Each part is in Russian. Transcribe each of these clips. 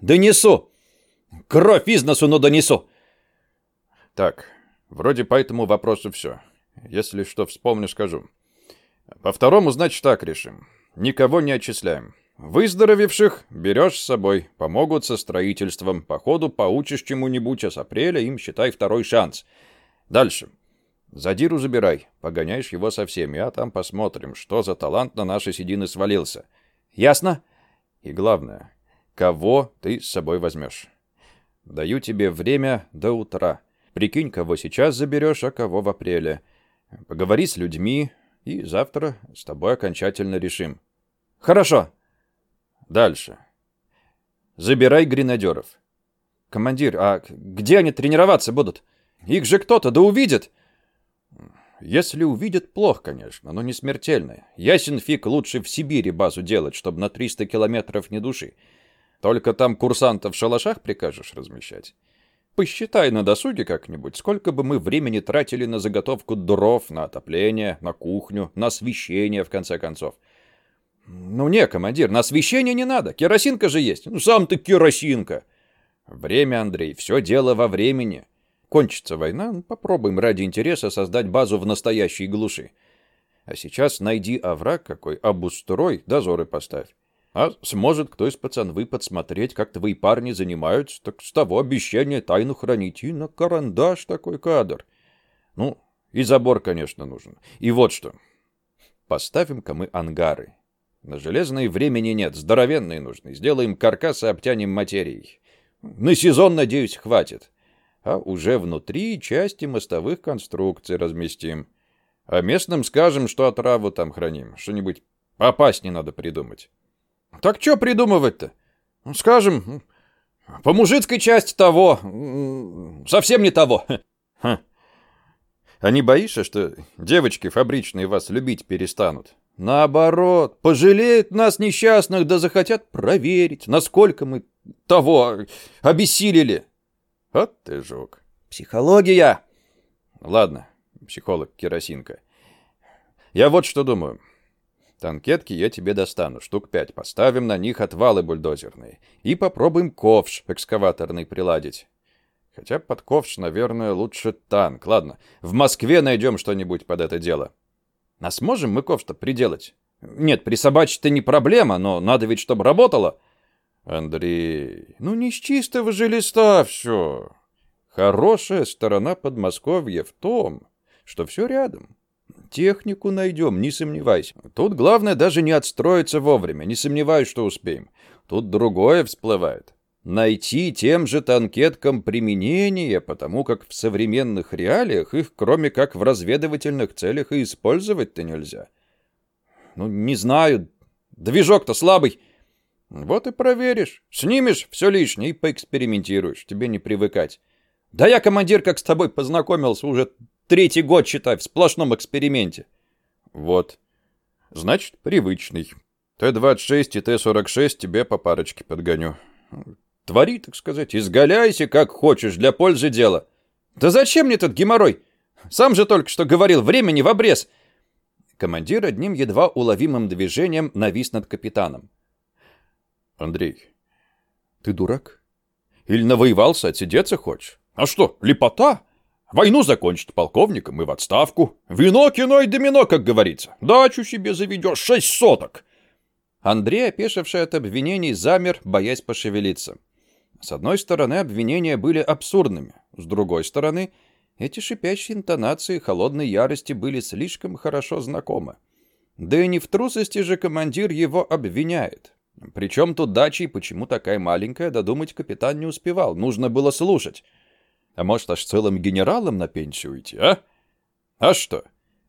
Донесу! Кровь из носу, но донесу!» Так, вроде по этому вопросу все. Если что вспомню, скажу. По второму, значит, так решим. Никого не отчисляем. Выздоровевших берешь с собой, помогут со строительством. По ходу поучишь чему-нибудь, а с апреля им, считай, второй шанс. Дальше. Задиру забирай, погоняешь его со всеми, а там посмотрим, что за талант на наши седины свалился. Ясно? И главное, кого ты с собой возьмешь. Даю тебе время до утра. Прикинь, кого сейчас заберешь, а кого в апреле. Поговори с людьми, и завтра с тобой окончательно решим. Хорошо. Дальше. Забирай гренадеров. Командир, а где они тренироваться будут? Их же кто-то да увидит. Если увидят, плохо, конечно, но не смертельно. Ясен фиг лучше в Сибири базу делать, чтобы на 300 километров не души. Только там курсантов в шалашах прикажешь размещать. Посчитай на досуге как-нибудь, сколько бы мы времени тратили на заготовку дров, на отопление, на кухню, на освещение, в конце концов. Ну не, командир, на освещение не надо. Керосинка же есть. Ну сам ты керосинка. Время, Андрей, все дело во времени. Кончится война, ну, попробуем ради интереса создать базу в настоящей глуши. А сейчас найди овраг какой, обустрой, дозоры поставь. А сможет кто из пацанвы подсмотреть, как твои парни занимаются, так с того обещания тайну хранить. И на карандаш такой кадр. Ну, и забор, конечно, нужен. И вот что. Поставим-ка мы ангары. На железные времени нет, здоровенные нужны. Сделаем каркас и обтянем материей. На сезон, надеюсь, хватит. А уже внутри части мостовых конструкций разместим. А местным скажем, что отраву там храним. Что-нибудь попасть не надо придумать. Так что придумывать-то? Ну, скажем, по мужицкой части того. Совсем не того. Ха. А не боишься, что девочки фабричные вас любить перестанут? Наоборот, пожалеют нас несчастных, да захотят проверить, насколько мы того обессилели. Вот ты жук. Психология. Ладно, психолог Керосинка. Я вот что думаю. Танкетки я тебе достану, штук пять. Поставим на них отвалы бульдозерные. И попробуем ковш экскаваторный приладить. Хотя под ковш, наверное, лучше танк. Ладно, в Москве найдем что-нибудь под это дело. А сможем мы ковш-то приделать? Нет, присобачить-то не проблема, но надо ведь, чтобы работало. Андрей, ну не с чистого же листа все. Хорошая сторона Подмосковья в том, что все рядом. Технику найдем, не сомневайся. Тут главное даже не отстроиться вовремя, не сомневаюсь, что успеем. Тут другое всплывает найти тем же танкеткам применение, потому как в современных реалиях их, кроме как в разведывательных целях, и использовать-то нельзя. Ну, не знаю. Движок-то слабый. Вот и проверишь. Снимешь все лишнее и поэкспериментируешь. Тебе не привыкать. Да я, командир, как с тобой познакомился, уже третий год, считай, в сплошном эксперименте. Вот. Значит, привычный. Т-26 и Т-46 тебе по парочке подгоню. Твори, так сказать, изгаляйся, как хочешь, для пользы дела. Да зачем мне этот геморрой? Сам же только что говорил, времени в обрез. Командир одним едва уловимым движением навис над капитаном. Андрей, ты дурак? Или навоевался, отсидеться хочешь? А что, лепота? Войну закончит полковником и в отставку. Вино, кино и домино, как говорится. Дачу себе заведешь, шесть соток. Андрей, опешивший от обвинений, замер, боясь пошевелиться. С одной стороны, обвинения были абсурдными. С другой стороны, эти шипящие интонации холодной ярости были слишком хорошо знакомы. Да и не в трусости же командир его обвиняет. Причем тут дача и почему такая маленькая, додумать капитан не успевал. Нужно было слушать. А может, аж целым генералом на пенсию уйти, а? А что?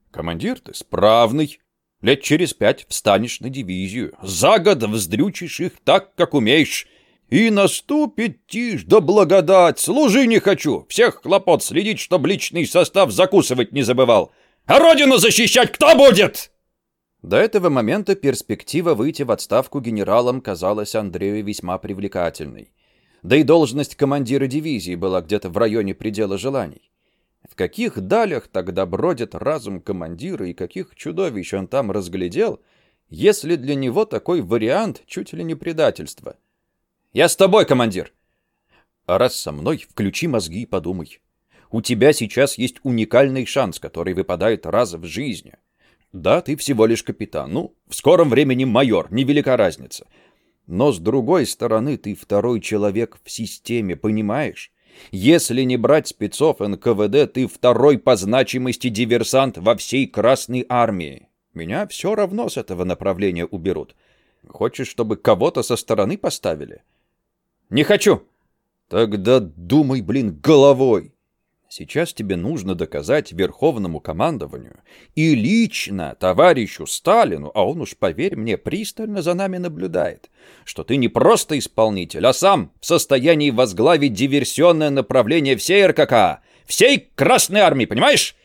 Командир ты справный. Лет через пять встанешь на дивизию. За год вздрючишь их так, как умеешь. И наступит тишь да благодать. Служи не хочу. Всех хлопот следить, чтоб личный состав закусывать не забывал. А родину защищать кто будет? До этого момента перспектива выйти в отставку генералом казалась Андрею весьма привлекательной. Да и должность командира дивизии была где-то в районе предела желаний. В каких далях тогда бродит разум командира и каких чудовищ он там разглядел, если для него такой вариант чуть ли не предательство – Я с тобой, командир. А раз со мной, включи мозги и подумай. У тебя сейчас есть уникальный шанс, который выпадает раз в жизни. Да, ты всего лишь капитан. Ну, в скором времени майор, невелика разница. Но с другой стороны, ты второй человек в системе, понимаешь? Если не брать спецов НКВД, ты второй по значимости диверсант во всей Красной Армии. Меня все равно с этого направления уберут. Хочешь, чтобы кого-то со стороны поставили? Не хочу. Тогда думай, блин, головой. Сейчас тебе нужно доказать Верховному командованию и лично товарищу Сталину, а он уж, поверь мне, пристально за нами наблюдает, что ты не просто исполнитель, а сам в состоянии возглавить диверсионное направление всей РКК, всей Красной Армии, понимаешь?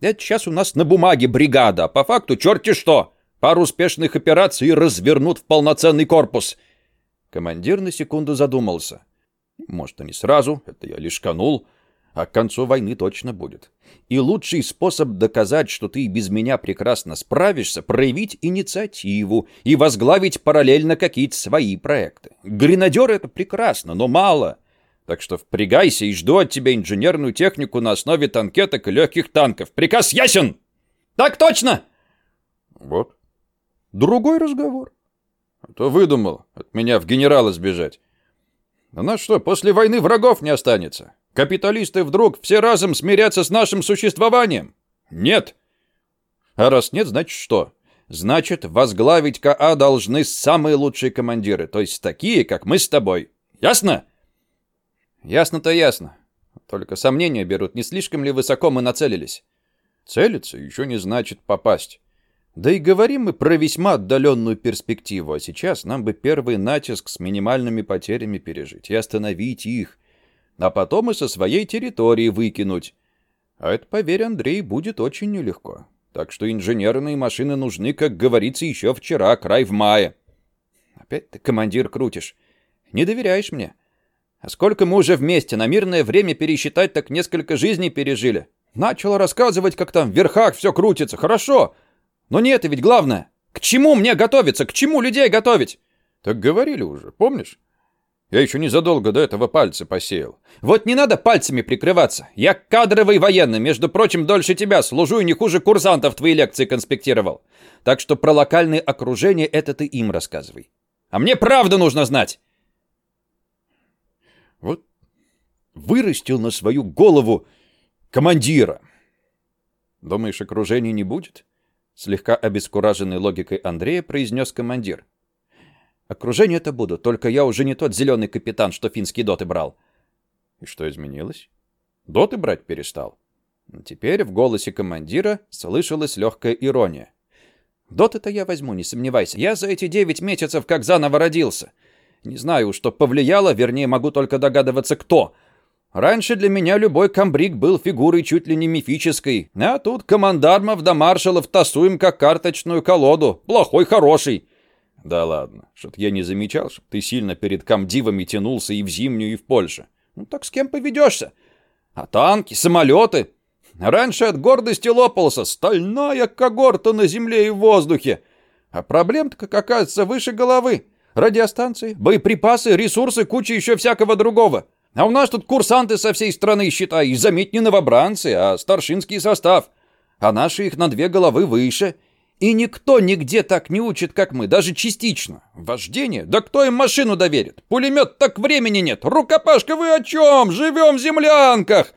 Это сейчас у нас на бумаге бригада, а по факту черти что. Пару успешных операций развернут в полноценный корпус. Командир на секунду задумался. Может, и не сразу, это я лишь канул а к концу войны точно будет. И лучший способ доказать, что ты без меня прекрасно справишься, проявить инициативу и возглавить параллельно какие-то свои проекты. Гренадер — это прекрасно, но мало. Так что впрягайся и жду от тебя инженерную технику на основе танкеток и легких танков. Приказ ясен? Так точно! Вот. Другой разговор. А то выдумал от меня в генерала сбежать. У нас что, после войны врагов не останется? Капиталисты вдруг все разом смирятся с нашим существованием? Нет. А раз нет, значит что? Значит, возглавить КА должны самые лучшие командиры, то есть такие, как мы с тобой. Ясно? Ясно-то ясно. Только сомнения берут, не слишком ли высоко мы нацелились. Целиться еще не значит попасть. Да и говорим мы про весьма отдаленную перспективу, а сейчас нам бы первый натиск с минимальными потерями пережить и остановить их, а потом и со своей территории выкинуть. А это, поверь, Андрей, будет очень нелегко. Так что инженерные машины нужны, как говорится, еще вчера, край в мае. Опять ты, командир, крутишь. Не доверяешь мне. А сколько мы уже вместе, на мирное время пересчитать, так несколько жизней пережили. Начал рассказывать, как там в верхах все крутится. Хорошо. Но нет, и ведь главное. К чему мне готовиться? К чему людей готовить? Так говорили уже, помнишь? Я еще незадолго до этого пальцы посеял. Вот не надо пальцами прикрываться. Я кадровый военный, между прочим, дольше тебя служу и не хуже курсантов твои лекции конспектировал. Так что про локальные окружения это ты им рассказывай. А мне правду нужно знать. Вот вырастил на свою голову командира. Думаешь, окружения не будет? Слегка обескураженной логикой Андрея произнес командир. Окружение это буду, только я уже не тот зеленый капитан, что финские доты брал. И что изменилось? Доты брать перестал. Теперь в голосе командира слышалась легкая ирония. Доты-то я возьму, не сомневайся. Я за эти девять месяцев как заново родился. Не знаю, что повлияло, вернее, могу только догадываться, кто. Раньше для меня любой комбриг был фигурой чуть ли не мифической, а тут командармов да маршалов тасуем как карточную колоду. Плохой, хороший. Да ладно, что-то я не замечал, что ты сильно перед комдивами тянулся и в зимнюю, и в Польше. Ну так с кем поведешься? А танки, самолеты? Раньше от гордости лопался, стальная когорта на земле и в воздухе. А проблем-то, как оказывается, выше головы. Радиостанции, боеприпасы, ресурсы, куча еще всякого другого. А у нас тут курсанты со всей страны, считай, заметь не новобранцы, а старшинский состав. А наши их на две головы выше — и никто нигде так не учит, как мы, даже частично. Вождение? Да кто им машину доверит? Пулемет так времени нет. Рукопашка вы о чем? Живем в землянках.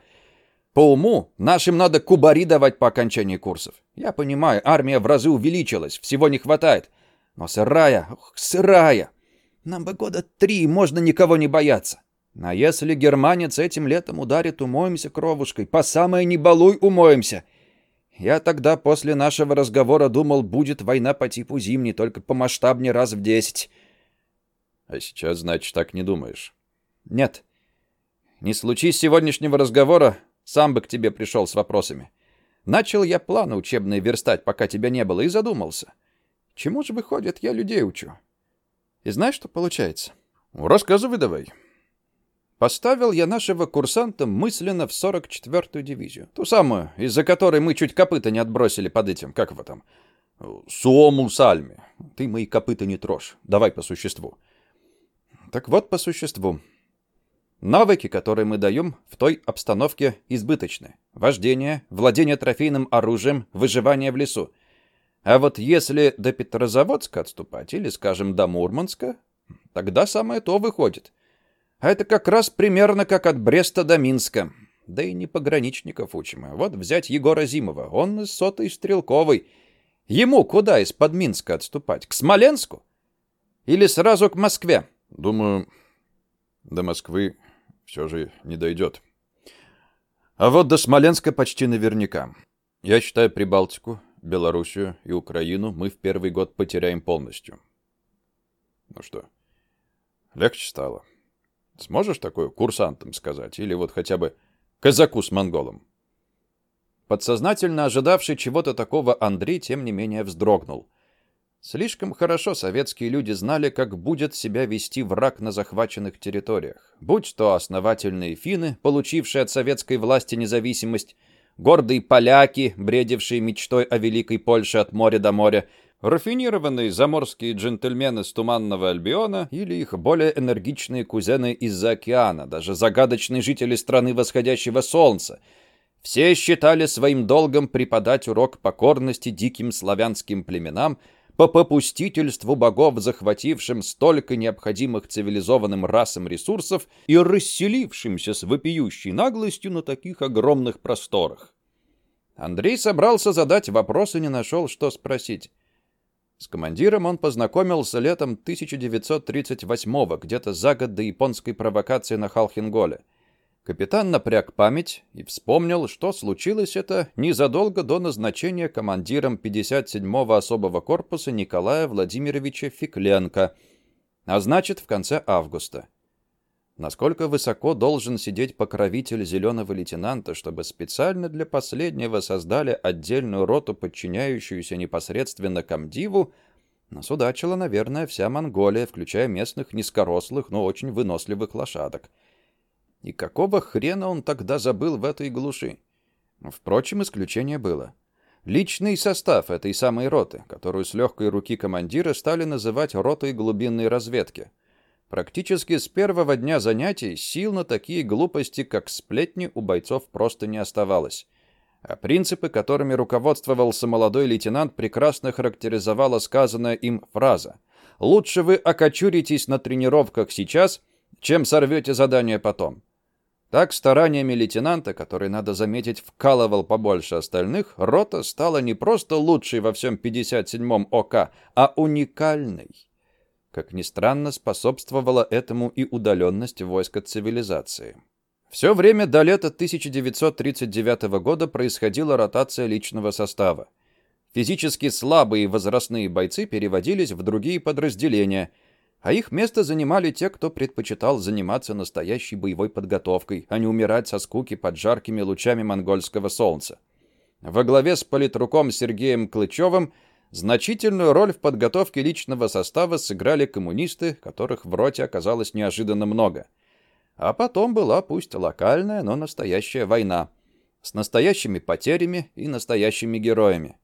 По уму нашим надо кубари давать по окончании курсов. Я понимаю, армия в разы увеличилась, всего не хватает. Но сырая, ох, сырая. Нам бы года три, можно никого не бояться. А если германец этим летом ударит, умоемся кровушкой. По самое не балуй умоемся. — я тогда после нашего разговора думал, будет война по типу зимней, только по масштабнее раз в десять. А сейчас, значит, так не думаешь? Нет. Не случись сегодняшнего разговора, сам бы к тебе пришел с вопросами. Начал я планы учебные верстать, пока тебя не было, и задумался. Чему же выходит, я людей учу? И знаешь, что получается? Рассказывай давай. Поставил я нашего курсанта мысленно в 44-ю дивизию. Ту самую, из-за которой мы чуть копыта не отбросили под этим, как его там, Суому Сальме. Ты мои копыта не трожь. Давай по существу. Так вот, по существу. Навыки, которые мы даем, в той обстановке избыточны. Вождение, владение трофейным оружием, выживание в лесу. А вот если до Петрозаводска отступать, или, скажем, до Мурманска, тогда самое то выходит. А это как раз примерно как от Бреста до Минска. Да и не пограничников учим. Вот взять Егора Зимова, он из сотой стрелковый. Ему куда из-под Минска отступать? К Смоленску? Или сразу к Москве? Думаю, до Москвы все же не дойдет. А вот до Смоленска почти наверняка. Я считаю Прибалтику, Белоруссию и Украину мы в первый год потеряем полностью. Ну что, легче стало? Сможешь такое курсантам сказать? Или вот хотя бы казаку с монголом? Подсознательно ожидавший чего-то такого Андрей, тем не менее, вздрогнул — Слишком хорошо советские люди знали, как будет себя вести враг на захваченных территориях. Будь то основательные финны, получившие от советской власти независимость, гордые поляки, бредившие мечтой о великой Польше от моря до моря, рафинированные заморские джентльмены с Туманного Альбиона или их более энергичные кузены из-за океана, даже загадочные жители страны восходящего солнца. Все считали своим долгом преподать урок покорности диким славянским племенам, по попустительству богов, захватившим столько необходимых цивилизованным расам ресурсов и расселившимся с вопиющей наглостью на таких огромных просторах. Андрей собрался задать вопрос и не нашел, что спросить. С командиром он познакомился летом 1938-го, где-то за год до японской провокации на Халхинголе. Капитан напряг память и вспомнил, что случилось это незадолго до назначения командиром 57-го особого корпуса Николая Владимировича Фикленко, а значит, в конце августа. Насколько высоко должен сидеть покровитель зеленого лейтенанта, чтобы специально для последнего создали отдельную роту, подчиняющуюся непосредственно комдиву, насудачила, наверное, вся Монголия, включая местных низкорослых, но очень выносливых лошадок. И какого хрена он тогда забыл в этой глуши? Впрочем, исключение было. Личный состав этой самой роты, которую с легкой руки командира стали называть ротой глубинной разведки. Практически с первого дня занятий сил на такие глупости, как сплетни, у бойцов просто не оставалось. А принципы, которыми руководствовался молодой лейтенант, прекрасно характеризовала сказанная им фраза. «Лучше вы окочуритесь на тренировках сейчас, чем сорвете задание потом». Так, стараниями лейтенанта, который, надо заметить, вкалывал побольше остальных, рота стала не просто лучшей во всем 57-м ОК, а уникальной. Как ни странно, способствовала этому и удаленность войск от цивилизации. Все время до лета 1939 года происходила ротация личного состава. Физически слабые возрастные бойцы переводились в другие подразделения – а их место занимали те, кто предпочитал заниматься настоящей боевой подготовкой, а не умирать со скуки под жаркими лучами монгольского солнца. Во главе с политруком Сергеем Клычевым значительную роль в подготовке личного состава сыграли коммунисты, которых в роте оказалось неожиданно много. А потом была пусть локальная, но настоящая война с настоящими потерями и настоящими героями.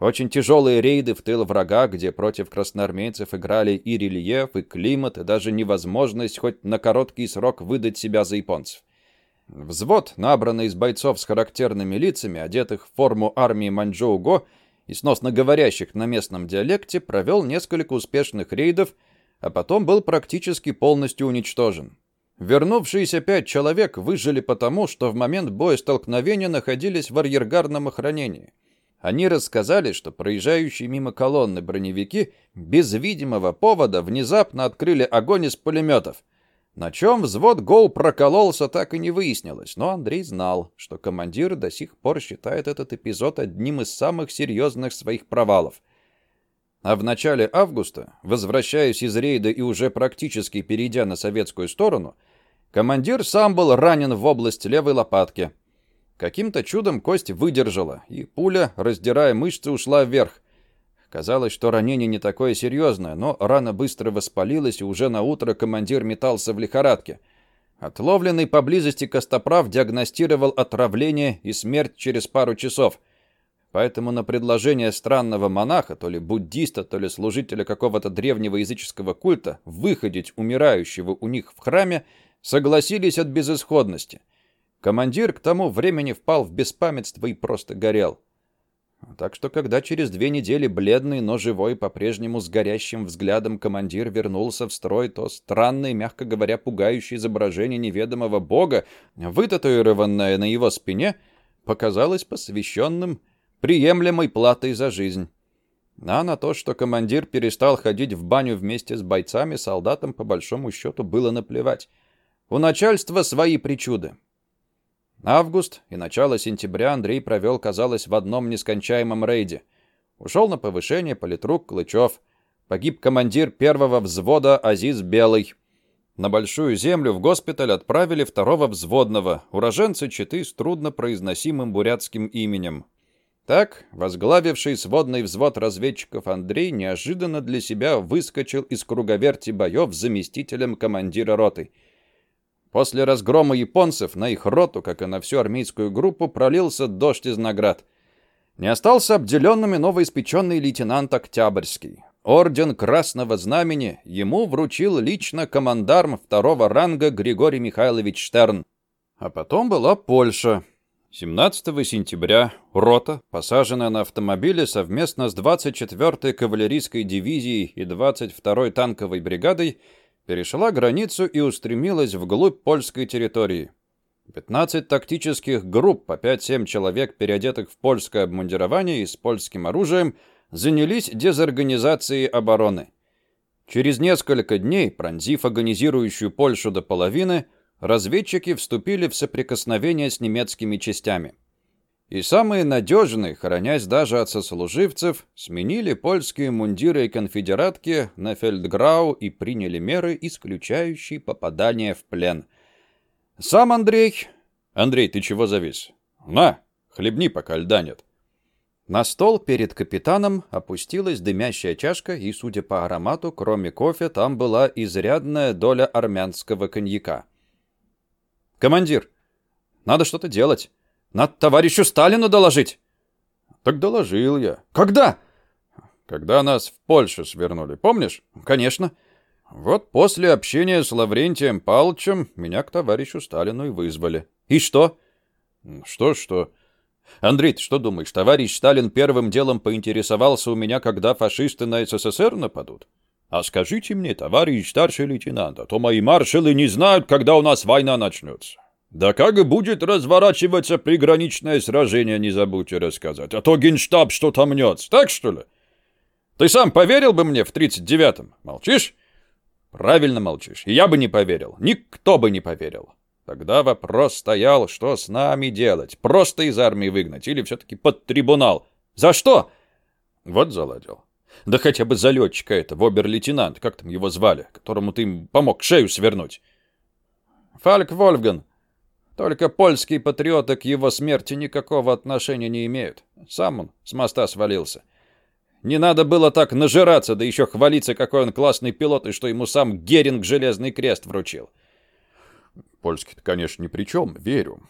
Очень тяжелые рейды в тыл врага, где против красноармейцев играли и рельеф, и климат, и даже невозможность хоть на короткий срок выдать себя за японцев. Взвод, набранный из бойцов с характерными лицами, одетых в форму армии Маньчжоу-Го и сносно говорящих на местном диалекте, провел несколько успешных рейдов, а потом был практически полностью уничтожен. Вернувшиеся пять человек выжили потому, что в момент боестолкновения находились в арьергардном охранении – они рассказали, что проезжающие мимо колонны броневики без видимого повода внезапно открыли огонь из пулеметов. На чем взвод ГОУ прокололся, так и не выяснилось, но Андрей знал, что командир до сих пор считает этот эпизод одним из самых серьезных своих провалов. А в начале августа, возвращаясь из рейда и уже практически перейдя на советскую сторону, командир сам был ранен в область левой лопатки – Каким-то чудом кость выдержала, и пуля, раздирая мышцы, ушла вверх. Казалось, что ранение не такое серьезное, но рана быстро воспалилась, и уже на утро командир метался в лихорадке. Отловленный поблизости Костоправ диагностировал отравление и смерть через пару часов. поэтому на предложение странного монаха, то ли буддиста, то ли служителя какого-то древнего языческого культа, выходить умирающего у них в храме, согласились от безысходности. Командир к тому времени впал в беспамятство и просто горел. Так что, когда через две недели бледный, но живой, по-прежнему с горящим взглядом командир вернулся в строй, то странное, мягко говоря, пугающее изображение неведомого бога, вытатуированное на его спине, показалось посвященным приемлемой платой за жизнь. А на то, что командир перестал ходить в баню вместе с бойцами, солдатам, по большому счету, было наплевать. У начальства свои причуды. Август и начало сентября Андрей провел, казалось, в одном нескончаемом рейде. Ушел на повышение политрук Клычев. Погиб командир первого взвода Азиз Белый. На Большую Землю в госпиталь отправили второго взводного, уроженца Читы с труднопроизносимым бурятским именем. Так, возглавивший сводный взвод разведчиков Андрей неожиданно для себя выскочил из круговерти боев заместителем командира роты – После разгрома японцев на их роту, как и на всю армейскую группу, пролился дождь из наград. Не остался обделенными новоиспеченный лейтенант Октябрьский. Орден Красного Знамени ему вручил лично командарм второго ранга Григорий Михайлович Штерн. А потом была Польша. 17 сентября рота, посаженная на автомобиле совместно с 24-й кавалерийской дивизией и 22-й танковой бригадой, перешла границу и устремилась вглубь польской территории. 15 тактических групп по 5-7 человек, переодетых в польское обмундирование и с польским оружием, занялись дезорганизацией обороны. Через несколько дней, пронзив агонизирующую Польшу до половины, разведчики вступили в соприкосновение с немецкими частями. И самые надежные, хранясь даже от сослуживцев, сменили польские мундиры и конфедератки на фельдграу и приняли меры, исключающие попадание в плен. Сам Андрей... Андрей, ты чего завис? На, хлебни, пока льда нет. На стол перед капитаном опустилась дымящая чашка, и, судя по аромату, кроме кофе, там была изрядная доля армянского коньяка. «Командир, надо что-то делать!» Надо товарищу Сталину доложить. Так доложил я. Когда? Когда нас в Польшу свернули, помнишь? Конечно. Вот после общения с Лаврентием Павловичем меня к товарищу Сталину и вызвали. И что? Что-что? Андрей, ты что думаешь, товарищ Сталин первым делом поинтересовался у меня, когда фашисты на СССР нападут? А скажите мне, товарищ старший лейтенант, а то мои маршалы не знают, когда у нас война начнется. Да как будет разворачиваться приграничное сражение, не забудьте рассказать. А то генштаб что-то мнется, так что ли? Ты сам поверил бы мне в 39-м? Молчишь? Правильно молчишь. Я бы не поверил. Никто бы не поверил. Тогда вопрос стоял, что с нами делать? Просто из армии выгнать или все-таки под трибунал? За что? Вот заладил. Да хотя бы за летчика это, обер-лейтенант, как там его звали, которому ты помог шею свернуть. Фальк Вольфган, только польские патриоты к его смерти никакого отношения не имеют. Сам он с моста свалился. Не надо было так нажираться, да еще хвалиться, какой он классный пилот, и что ему сам Геринг Железный Крест вручил. Польский-то, конечно, ни при чем, верю.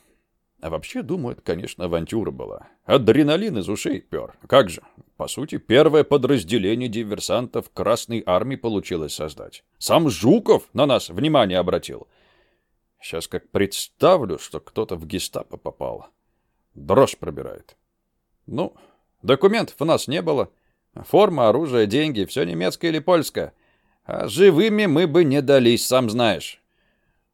А вообще, думаю, это, конечно, авантюра была. Адреналин из ушей пер. Как же? По сути, первое подразделение диверсантов Красной Армии получилось создать. Сам Жуков на нас внимание обратил. — Сейчас как представлю, что кто-то в гестапо попал. Дрожь пробирает. Ну, документов у нас не было. Форма, оружие, деньги, все немецкое или польское. А живыми мы бы не дались, сам знаешь.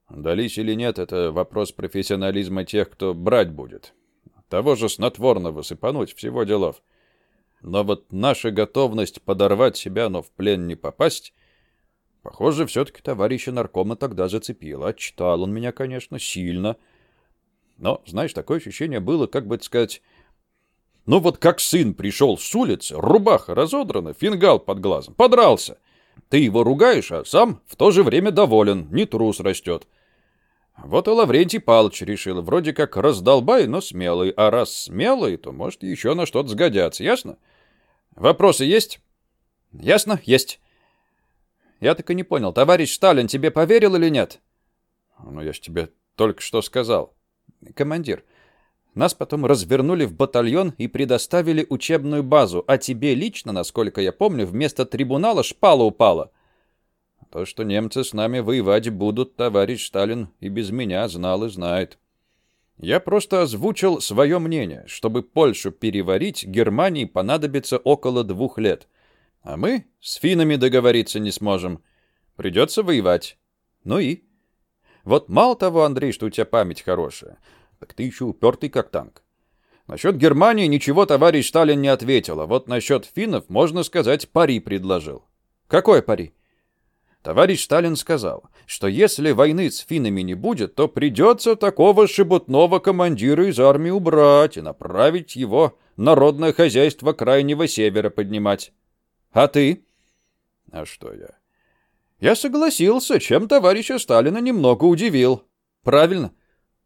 Дались или нет, это вопрос профессионализма тех, кто брать будет. Того же снотворного сыпануть, всего делов. Но вот наша готовность подорвать себя, но в плен не попасть, Похоже, все-таки товарища наркома тогда зацепило. Отчитал он меня, конечно, сильно. Но, знаешь, такое ощущение было, как бы сказать... Ну вот как сын пришел с улицы, рубаха разодрана, фингал под глазом, подрался. Ты его ругаешь, а сам в то же время доволен, не трус растет. Вот и Лаврентий Палыч решил, вроде как раздолбай, но смелый, а раз смелый, то может еще на что-то сгодятся, ясно? Вопросы есть? Ясно? Есть. Я так и не понял, товарищ Сталин тебе поверил или нет? Ну, я ж тебе только что сказал. Командир, Нас потом развернули в батальон и предоставили учебную базу, а тебе лично, насколько я помню, вместо трибунала шпала упала. То, что немцы с нами воевать будут, товарищ Сталин и без меня знал и знает. Я просто озвучил свое мнение. Чтобы Польшу переварить, Германии понадобится около двух лет. А мы с финнами договориться не сможем. Придется воевать. Ну и? Вот мало того, Андрей, что у тебя память хорошая, так ты еще упертый как танк. Насчет Германии ничего товарищ Сталин не ответил, а вот насчет финнов, можно сказать, пари предложил. Какой пари? Товарищ Сталин сказал, что если войны с финнами не будет, то придется такого шебутного командира из армии убрать и направить его народное хозяйство Крайнего Севера поднимать. А ты? А что я? Я согласился, чем товарища Сталина немного удивил. Правильно.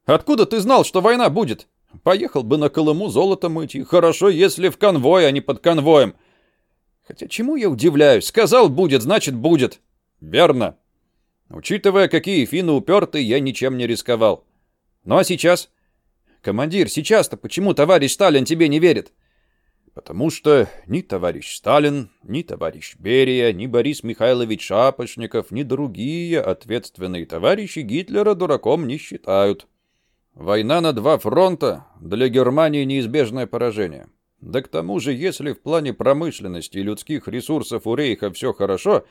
Откуда ты знал, что война будет? Поехал бы на Колыму золото мыть, и хорошо, если в конвой, а не под конвоем. Хотя чему я удивляюсь? Сказал будет, значит будет. Верно. Учитывая, какие финны упертые, я ничем не рисковал. Ну а сейчас? Командир, сейчас-то почему товарищ Сталин тебе не верит? Потому что ни товарищ Сталин, ни товарищ Берия, ни Борис Михайлович Шапошников, ни другие ответственные товарищи Гитлера дураком не считают. Война на два фронта для Германии неизбежное поражение. Да к тому же, если в плане промышленности и людских ресурсов у Рейха все хорошо,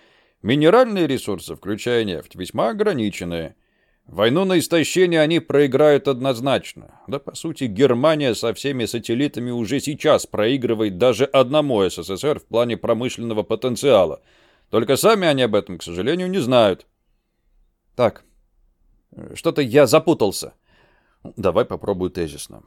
Минеральные ресурсы, включая нефть, весьма ограничены. Войну на истощение они проиграют однозначно. Да, по сути, Германия со всеми сателлитами уже сейчас проигрывает даже одному СССР в плане промышленного потенциала. Только сами они об этом, к сожалению, не знают. Так, что-то я запутался. Давай попробую тезисно.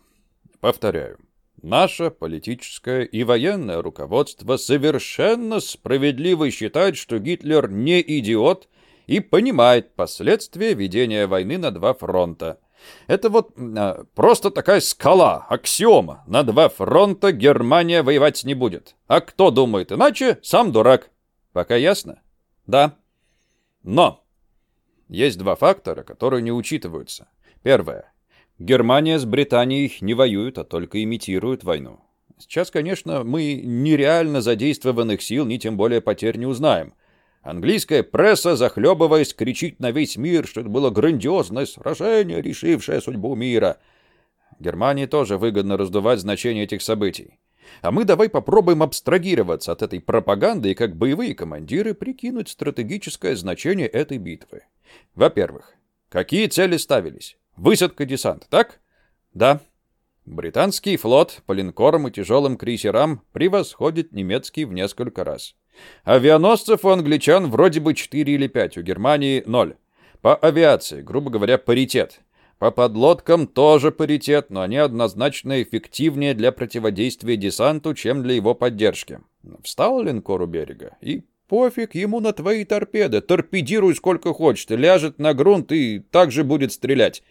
Повторяю. Наше политическое и военное руководство совершенно справедливо считает, что Гитлер не идиот и понимает последствия ведения войны на два фронта. Это вот э, просто такая скала, аксиома. На два фронта Германия воевать не будет. А кто думает иначе, сам дурак. Пока ясно? Да. Но есть два фактора, которые не учитываются. Первое. Германия с Британией не воюют, а только имитируют войну. Сейчас, конечно, мы нереально задействованных сил, ни тем более потерь не узнаем. Английская пресса, захлебываясь, кричит на весь мир, что это было грандиозное сражение, решившее судьбу мира. Германии тоже выгодно раздувать значение этих событий. А мы давай попробуем абстрагироваться от этой пропаганды и как боевые командиры прикинуть стратегическое значение этой битвы. Во-первых, какие цели ставились? Высадка десанта, так? Да. Британский флот по линкорам и тяжелым крейсерам превосходит немецкий в несколько раз. Авианосцев у англичан вроде бы 4 или 5, у Германии 0. По авиации, грубо говоря, паритет. По подлодкам тоже паритет, но они однозначно эффективнее для противодействия десанту, чем для его поддержки. Встал линкор у берега и Пофиг ему на твои торпеды. Торпедируй сколько хочешь. Ляжет на грунт и также будет стрелять.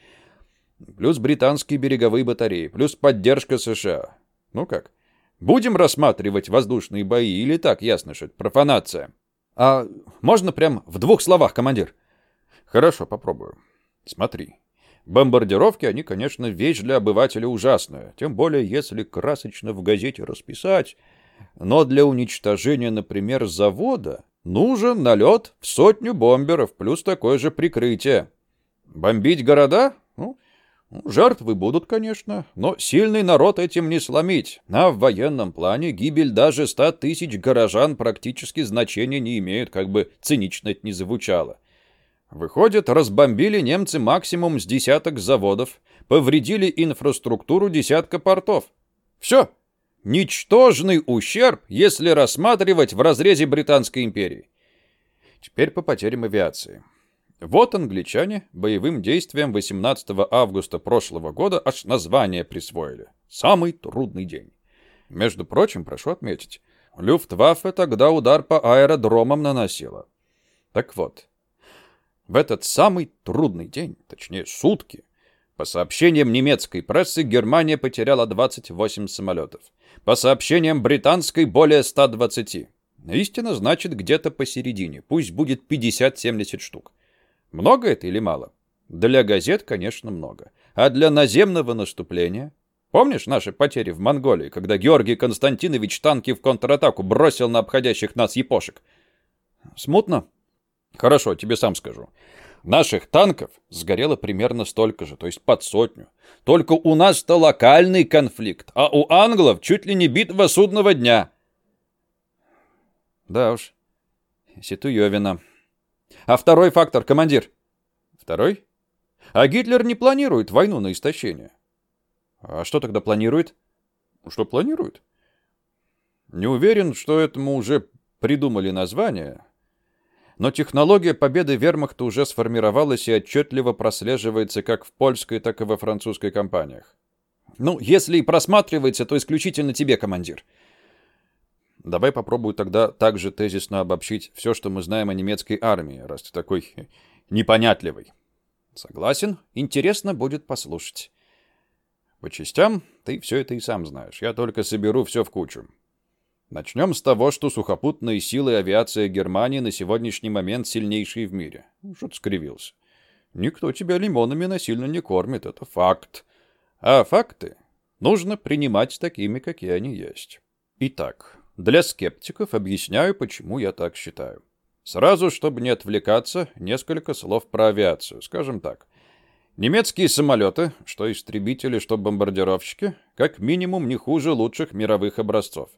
Плюс британские береговые батареи, плюс поддержка США. Ну как, будем рассматривать воздушные бои или так ясно, что это профанация? А можно прям в двух словах, командир? Хорошо, попробую. Смотри. Бомбардировки, они, конечно, вещь для обывателя ужасная. Тем более, если красочно в газете расписать. Но для уничтожения, например, завода нужен налет в сотню бомберов, плюс такое же прикрытие. Бомбить города? Жертвы будут, конечно, но сильный народ этим не сломить, а в военном плане гибель даже ста тысяч горожан практически значения не имеют, как бы цинично это ни звучало. Выходит, разбомбили немцы максимум с десяток заводов, повредили инфраструктуру десятка портов. Все. Ничтожный ущерб, если рассматривать в разрезе Британской империи. Теперь по потерям авиации. Вот англичане боевым действием 18 августа прошлого года аж название присвоили. Самый трудный день. Между прочим, прошу отметить, Люфтваффе тогда удар по аэродромам наносила. Так вот, в этот самый трудный день, точнее сутки, по сообщениям немецкой прессы, Германия потеряла 28 самолетов. По сообщениям британской, более 120. Истина значит где-то посередине, пусть будет 50-70 штук. Много это или мало? Для газет, конечно, много. А для наземного наступления? Помнишь наши потери в Монголии, когда Георгий Константинович танки в контратаку бросил на обходящих нас япошек? Смутно. Хорошо, тебе сам скажу. Наших танков сгорело примерно столько же, то есть под сотню. Только у нас-то локальный конфликт, а у англов чуть ли не битва судного дня. Да уж, ситуевина. А второй фактор, командир? Второй? А Гитлер не планирует войну на истощение. А что тогда планирует? Что планирует? Не уверен, что этому уже придумали название, но технология победы вермахта уже сформировалась и отчетливо прослеживается как в польской, так и во французской компаниях. Ну, если и просматривается, то исключительно тебе, командир. Давай попробую тогда также тезисно обобщить все, что мы знаем о немецкой армии, раз ты такой непонятливый. Согласен, интересно будет послушать. По частям ты все это и сам знаешь, я только соберу все в кучу. Начнем с того, что сухопутные силы и авиация Германии на сегодняшний момент сильнейшие в мире. Что ты скривился? Никто тебя лимонами насильно не кормит, это факт. А факты нужно принимать такими, какие они есть. Итак, для скептиков объясняю, почему я так считаю. Сразу, чтобы не отвлекаться, несколько слов про авиацию. Скажем так, немецкие самолеты, что истребители, что бомбардировщики, как минимум не хуже лучших мировых образцов.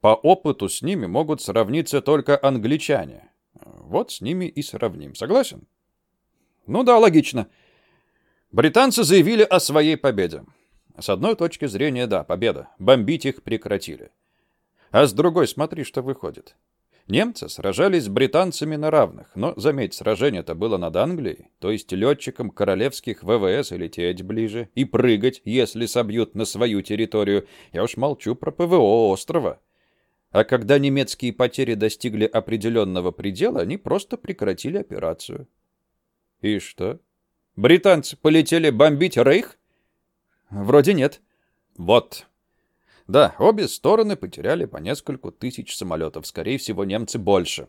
По опыту с ними могут сравниться только англичане. Вот с ними и сравним. Согласен? Ну да, логично. Британцы заявили о своей победе. С одной точки зрения, да, победа. Бомбить их прекратили. А с другой, смотри, что выходит. Немцы сражались с британцами на равных, но, заметь, сражение-то было над Англией, то есть летчикам королевских ВВС лететь ближе и прыгать, если собьют на свою территорию. Я уж молчу про ПВО острова. А когда немецкие потери достигли определенного предела, они просто прекратили операцию. И что? Британцы полетели бомбить Рейх? Вроде нет. Вот. Да, обе стороны потеряли по нескольку тысяч самолетов, скорее всего, немцы больше.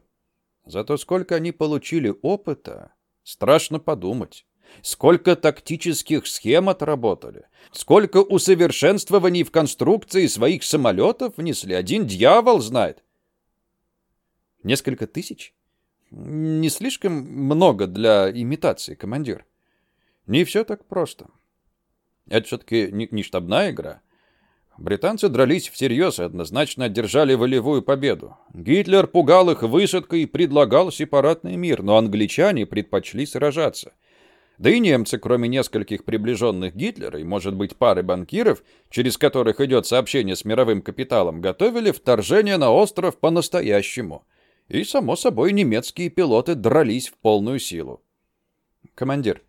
Зато сколько они получили опыта, страшно подумать. Сколько тактических схем отработали. Сколько усовершенствований в конструкции своих самолетов внесли. Один дьявол знает. Несколько тысяч? Не слишком много для имитации, командир. Не все так просто. Это все-таки не, штабная игра. Британцы дрались всерьез и однозначно одержали волевую победу. Гитлер пугал их высадкой и предлагал сепаратный мир, но англичане предпочли сражаться. Да и немцы, кроме нескольких приближенных Гитлера и, может быть, пары банкиров, через которых идет сообщение с мировым капиталом, готовили вторжение на остров по-настоящему. И, само собой, немецкие пилоты дрались в полную силу. Командир,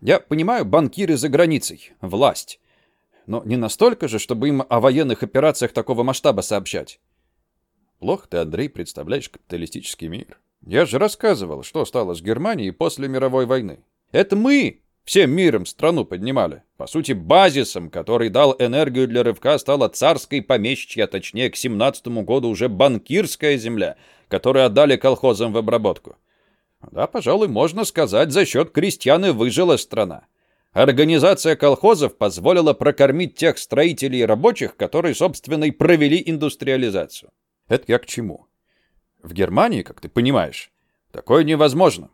я понимаю, банкиры за границей, власть. Но не настолько же, чтобы им о военных операциях такого масштаба сообщать. Плохо ты, Андрей, представляешь капиталистический мир. Я же рассказывал, что стало с Германией после мировой войны. Это мы всем миром страну поднимали. По сути, базисом, который дал энергию для рывка, стала царской помещичья, точнее, к 17 году уже банкирская земля, которую отдали колхозам в обработку. Да, пожалуй, можно сказать, за счет крестьян и выжила страна. Организация колхозов позволила прокормить тех строителей и рабочих, которые, собственно, и провели индустриализацию. Это я к чему? В Германии, как ты понимаешь, такое невозможно.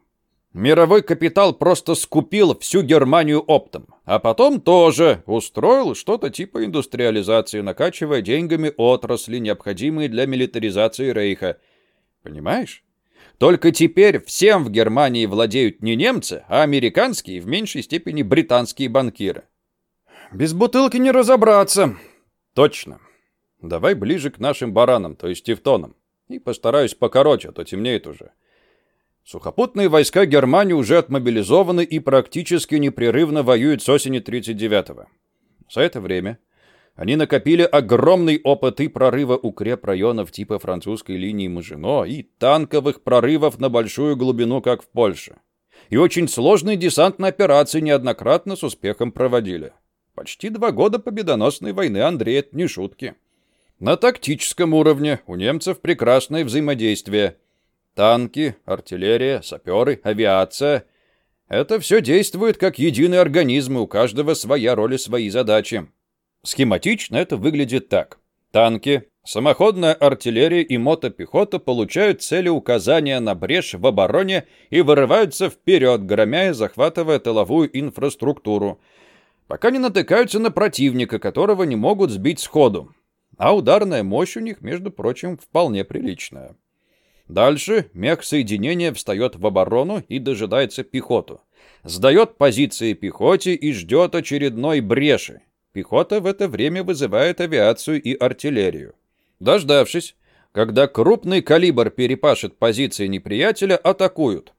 Мировой капитал просто скупил всю Германию оптом, а потом тоже устроил что-то типа индустриализации, накачивая деньгами отрасли, необходимые для милитаризации Рейха. Понимаешь? Только теперь всем в Германии владеют не немцы, а американские, в меньшей степени британские банкиры. Без бутылки не разобраться. Точно. Давай ближе к нашим баранам, то есть тевтонам. И постараюсь покороче, а то темнеет уже. Сухопутные войска Германии уже отмобилизованы и практически непрерывно воюют с осени 39-го. За это время они накопили огромный опыт и прорыва укрепрайонов типа французской линии Мажино и танковых прорывов на большую глубину, как в Польше. И очень сложные десантные операции неоднократно с успехом проводили. Почти два года победоносной войны, Андрей, это не шутки. На тактическом уровне у немцев прекрасное взаимодействие – Танки, артиллерия, саперы, авиация. Это все действует как единый организм, и у каждого своя роль и свои задачи. Схематично это выглядит так. Танки, самоходная артиллерия и мотопехота получают цели указания на брешь в обороне и вырываются вперед, громя и захватывая тыловую инфраструктуру, пока не натыкаются на противника, которого не могут сбить сходу. А ударная мощь у них, между прочим, вполне приличная. Дальше мех соединения встает в оборону и дожидается пехоту. Сдает позиции пехоте и ждет очередной бреши. Пехота в это время вызывает авиацию и артиллерию. Дождавшись, когда крупный калибр перепашет позиции неприятеля, атакуют.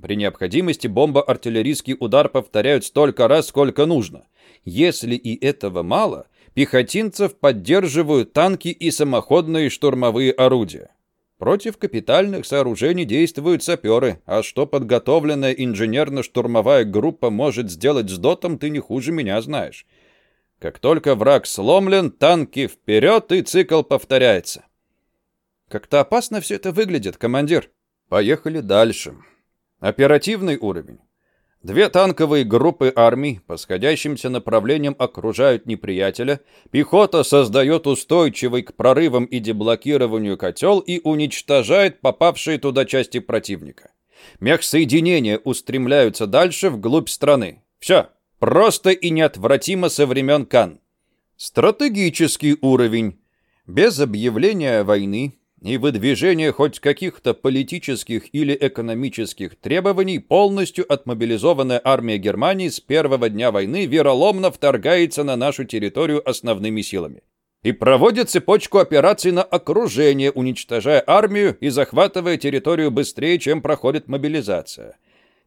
При необходимости бомбо-артиллерийский удар повторяют столько раз, сколько нужно. Если и этого мало, пехотинцев поддерживают танки и самоходные штурмовые орудия. Против капитальных сооружений действуют саперы, а что подготовленная инженерно-штурмовая группа может сделать с дотом, ты не хуже меня знаешь. Как только враг сломлен, танки вперед, и цикл повторяется. Как-то опасно все это выглядит, командир. Поехали дальше. Оперативный уровень. Две танковые группы армий по сходящимся направлениям окружают неприятеля, пехота создает устойчивый к прорывам и деблокированию котел и уничтожает попавшие туда части противника. Мехсоединения устремляются дальше вглубь страны. Все, просто и неотвратимо со времен Кан. Стратегический уровень. Без объявления войны, и выдвижение хоть каких-то политических или экономических требований полностью отмобилизованная армия Германии с первого дня войны вероломно вторгается на нашу территорию основными силами и проводит цепочку операций на окружение, уничтожая армию и захватывая территорию быстрее, чем проходит мобилизация.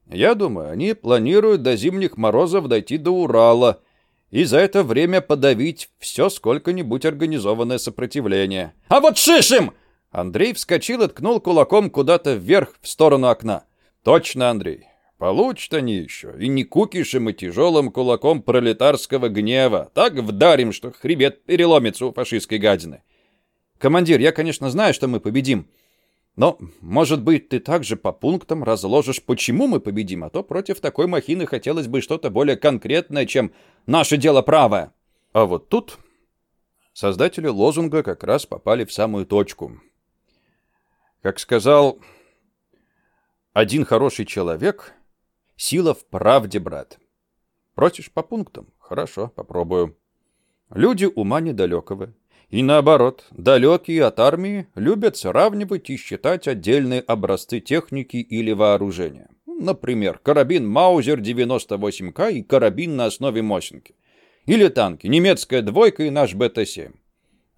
Я думаю, они планируют до зимних морозов дойти до Урала и за это время подавить все сколько-нибудь организованное сопротивление. «А вот шишим!» Андрей вскочил и ткнул кулаком куда-то вверх в сторону окна. «Точно, Андрей. Получат они еще. И не кукишем и тяжелым кулаком пролетарского гнева. Так вдарим, что хребет переломится у фашистской гадины. Командир, я, конечно, знаю, что мы победим. Но, может быть, ты также по пунктам разложишь, почему мы победим, а то против такой махины хотелось бы что-то более конкретное, чем «наше дело правое». А вот тут создатели лозунга как раз попали в самую точку. Как сказал один хороший человек, сила в правде, брат. Просишь по пунктам? Хорошо, попробую. Люди ума недалекого. И наоборот, далекие от армии любят сравнивать и считать отдельные образцы техники или вооружения. Например, карабин Маузер 98К и карабин на основе Мосинки. Или танки, немецкая двойка и наш БТ-7.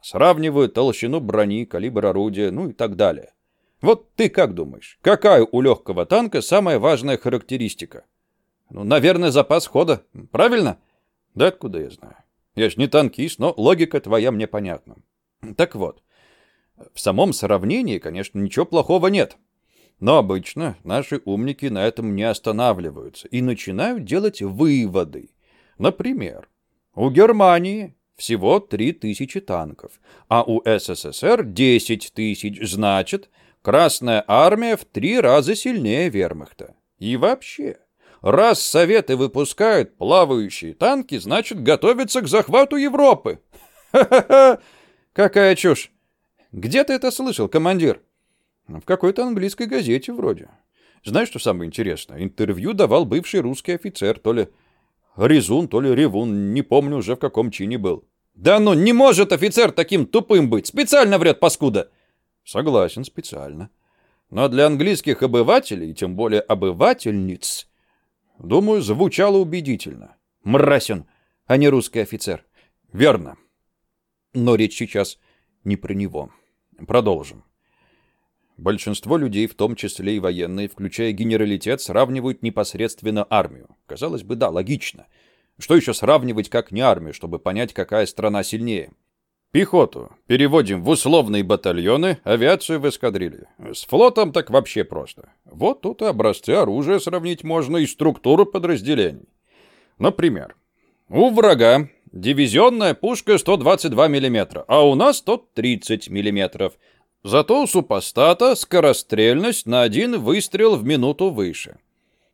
Сравнивают толщину брони, калибр орудия, ну и так далее. Вот ты как думаешь, какая у легкого танка самая важная характеристика? Ну, наверное, запас хода. Правильно? Да откуда я знаю? Я ж не танкист, но логика твоя мне понятна. Так вот, в самом сравнении, конечно, ничего плохого нет. Но обычно наши умники на этом не останавливаются и начинают делать выводы. Например, у Германии всего 3000 танков, а у СССР 10 тысяч, значит, Красная армия в три раза сильнее вермахта. И вообще, раз Советы выпускают плавающие танки, значит, готовятся к захвату Европы. Ха-ха-ха! Какая чушь! Где ты это слышал, командир? В какой-то английской газете вроде. Знаешь, что самое интересное? Интервью давал бывший русский офицер, то ли Резун, то ли Ревун, не помню уже в каком чине был. Да ну, не может офицер таким тупым быть, специально врет, паскуда. Согласен, специально. Но для английских обывателей, тем более обывательниц, думаю, звучало убедительно. Мразь он, а не русский офицер. Верно. Но речь сейчас не про него. Продолжим. Большинство людей, в том числе и военные, включая генералитет, сравнивают непосредственно армию. Казалось бы, да, логично. Что еще сравнивать, как не армию, чтобы понять, какая страна сильнее? Пехоту переводим в условные батальоны, авиацию в эскадрильи. С флотом так вообще просто. Вот тут и образцы оружия сравнить можно и структуру подразделений. Например, у врага дивизионная пушка 122 мм, а у нас 130 мм. Зато у супостата скорострельность на один выстрел в минуту выше.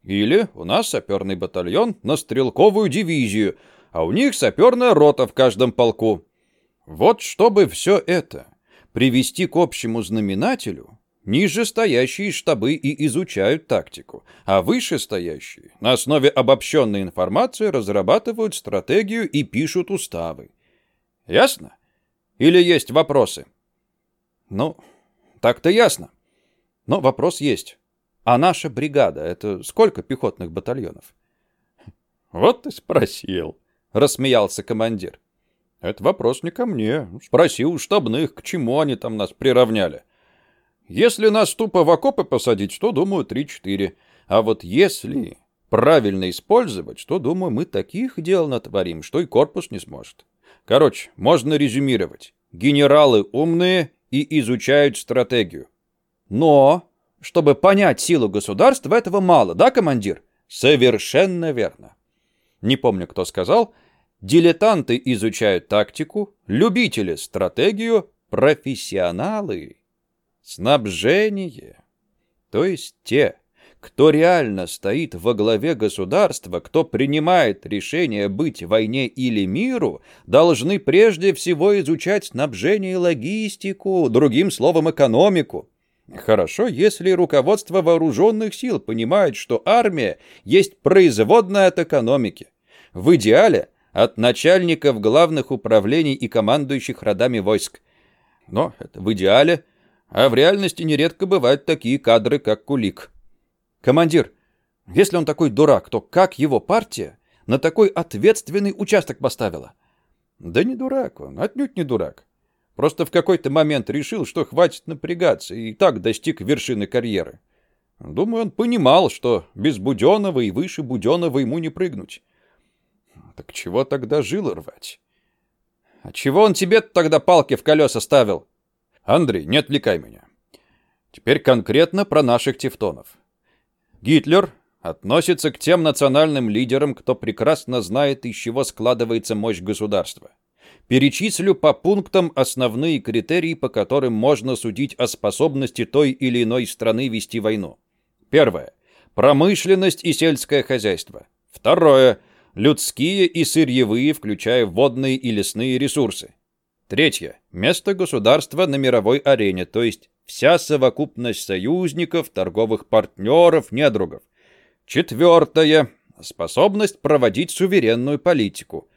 Или у нас саперный батальон на стрелковую дивизию, а у них саперная рота в каждом полку. Вот чтобы все это привести к общему знаменателю, Нижестоящие штабы и изучают тактику, а вышестоящие на основе обобщенной информации разрабатывают стратегию и пишут уставы. Ясно? Или есть вопросы? Ну, так-то ясно. Но вопрос есть. А наша бригада — это сколько пехотных батальонов? Вот ты спросил, — рассмеялся командир. Это вопрос не ко мне. Спроси у штабных, к чему они там нас приравняли. Если нас тупо в окопы посадить, то, думаю, 3-4. А вот если правильно использовать, то, думаю, мы таких дел натворим, что и корпус не сможет. Короче, можно резюмировать. Генералы умные и изучают стратегию. Но, чтобы понять силу государства, этого мало, да, командир? Совершенно верно. Не помню, кто сказал. Дилетанты изучают тактику, любители стратегию, профессионалы снабжение. То есть те, кто реально стоит во главе государства, кто принимает решение быть войне или миру, должны прежде всего изучать снабжение и логистику, другим словом, экономику. Хорошо, если руководство вооруженных сил понимает, что армия есть производная от экономики. В идеале от начальников главных управлений и командующих родами войск. Но это в идеале – а в реальности нередко бывают такие кадры, как Кулик. Командир, если он такой дурак, то как его партия на такой ответственный участок поставила? Да не дурак он, отнюдь не дурак. Просто в какой-то момент решил, что хватит напрягаться, и так достиг вершины карьеры. Думаю, он понимал, что без Буденова и выше Буденова ему не прыгнуть. Так чего тогда жил рвать? А чего он тебе тогда палки в колеса ставил? Андрей, не отвлекай меня. Теперь конкретно про наших тевтонов. Гитлер относится к тем национальным лидерам, кто прекрасно знает, из чего складывается мощь государства. Перечислю по пунктам основные критерии, по которым можно судить о способности той или иной страны вести войну. Первое. Промышленность и сельское хозяйство. Второе. Людские и сырьевые, включая водные и лесные ресурсы. Третье. Место государства на мировой арене, то есть вся совокупность союзников, торговых партнеров, недругов. Четвертое. Способность проводить суверенную политику.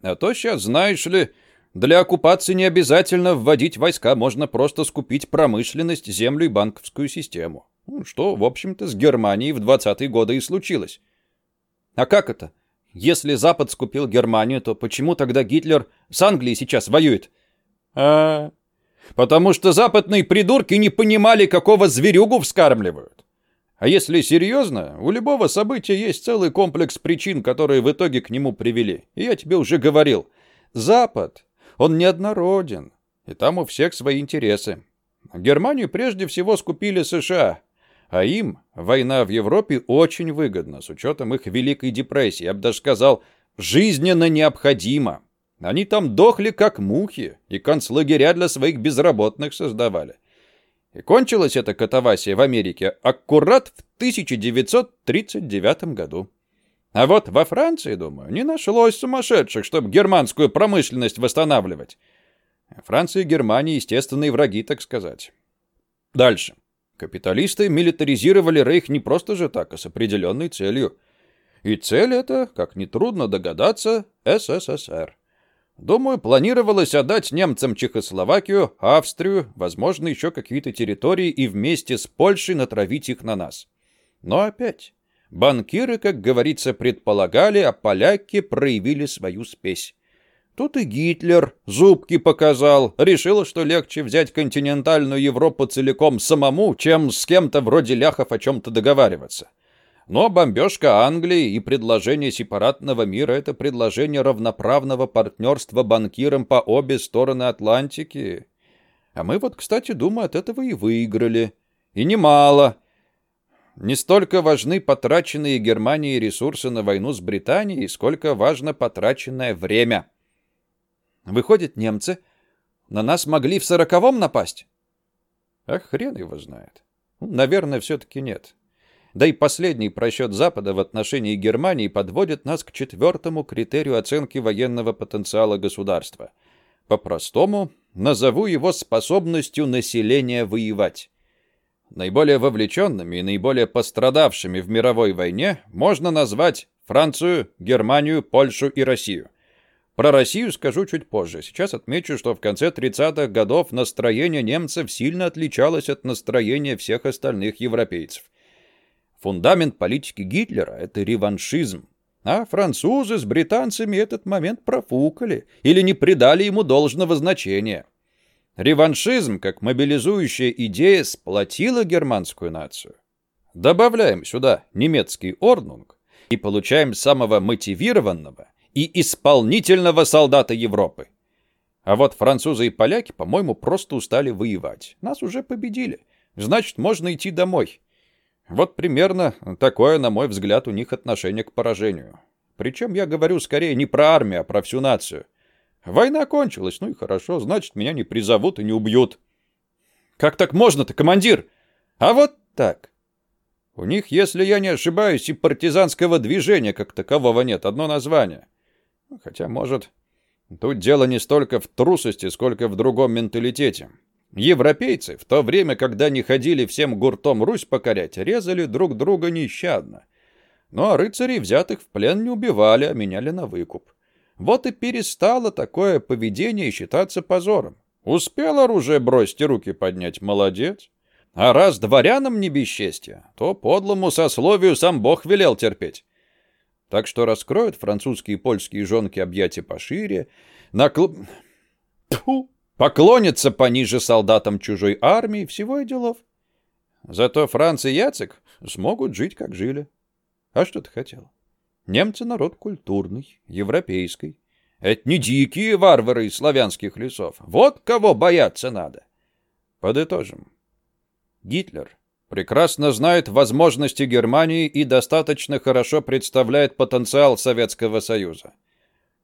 А то сейчас, знаешь ли, для оккупации не обязательно вводить войска, можно просто скупить промышленность, землю и банковскую систему. Что, в общем-то, с Германией в 20-е годы и случилось. А как это? Если Запад скупил Германию, то почему тогда Гитлер с Англией сейчас воюет? А, потому что западные придурки не понимали, какого зверюгу вскармливают. А если серьезно, у любого события есть целый комплекс причин, которые в итоге к нему привели. И я тебе уже говорил, Запад, он неоднороден, и там у всех свои интересы. Германию прежде всего скупили США, а им война в Европе очень выгодна, с учетом их Великой депрессии, я бы даже сказал, жизненно необходима. Они там дохли как мухи, и концлагеря для своих безработных создавали. И кончилась эта катавасия в Америке аккурат в 1939 году. А вот во Франции, думаю, не нашлось сумасшедших, чтобы германскую промышленность восстанавливать. Франция и Германия естественные враги, так сказать. Дальше. Капиталисты милитаризировали Рейх не просто же так, а с определенной целью. И цель эта, как нетрудно догадаться, СССР. Думаю, планировалось отдать немцам Чехословакию, Австрию, возможно, еще какие-то территории и вместе с Польшей натравить их на нас. Но опять, банкиры, как говорится, предполагали, а поляки проявили свою спесь. Тут и Гитлер зубки показал, решил, что легче взять континентальную Европу целиком самому, чем с кем-то вроде ляхов о чем-то договариваться. Но бомбежка Англии и предложение сепаратного мира – это предложение равноправного партнерства банкирам по обе стороны Атлантики. А мы вот, кстати, думаю, от этого и выиграли. И немало. Не столько важны потраченные Германией ресурсы на войну с Британией, сколько важно потраченное время. Выходит, немцы на нас могли в сороковом напасть? А хрен его знает. Наверное, все-таки нет. Да и последний просчет Запада в отношении Германии подводит нас к четвертому критерию оценки военного потенциала государства. По-простому, назову его способностью населения воевать. Наиболее вовлеченными и наиболее пострадавшими в мировой войне можно назвать Францию, Германию, Польшу и Россию. Про Россию скажу чуть позже. Сейчас отмечу, что в конце 30-х годов настроение немцев сильно отличалось от настроения всех остальных европейцев. Фундамент политики Гитлера — это реваншизм. А французы с британцами этот момент профукали или не придали ему должного значения. Реваншизм, как мобилизующая идея, сплотила германскую нацию. Добавляем сюда немецкий орнунг и получаем самого мотивированного и исполнительного солдата Европы. А вот французы и поляки, по-моему, просто устали воевать. Нас уже победили. Значит, можно идти домой. Вот примерно такое, на мой взгляд, у них отношение к поражению. Причем я говорю скорее не про армию, а про всю нацию. Война кончилась, ну и хорошо, значит, меня не призовут и не убьют. Как так можно-то, командир? А вот так. У них, если я не ошибаюсь, и партизанского движения как такового нет, одно название. Хотя, может, тут дело не столько в трусости, сколько в другом менталитете. Европейцы, в то время, когда не ходили всем гуртом Русь покорять, резали друг друга нещадно. Ну а рыцарей, взятых в плен, не убивали, а меняли на выкуп. Вот и перестало такое поведение считаться позором. Успел оружие бросить и руки поднять, молодец. А раз дворянам не бесчестье, то подлому сословию сам Бог велел терпеть. Так что раскроют французские и польские жонки объятия пошире, накл... Тьфу! поклонятся пониже солдатам чужой армии, всего и делов. Зато Франц и Яцек смогут жить, как жили. А что ты хотел? Немцы народ культурный, европейский. Это не дикие варвары из славянских лесов. Вот кого бояться надо. Подытожим. Гитлер прекрасно знает возможности Германии и достаточно хорошо представляет потенциал Советского Союза.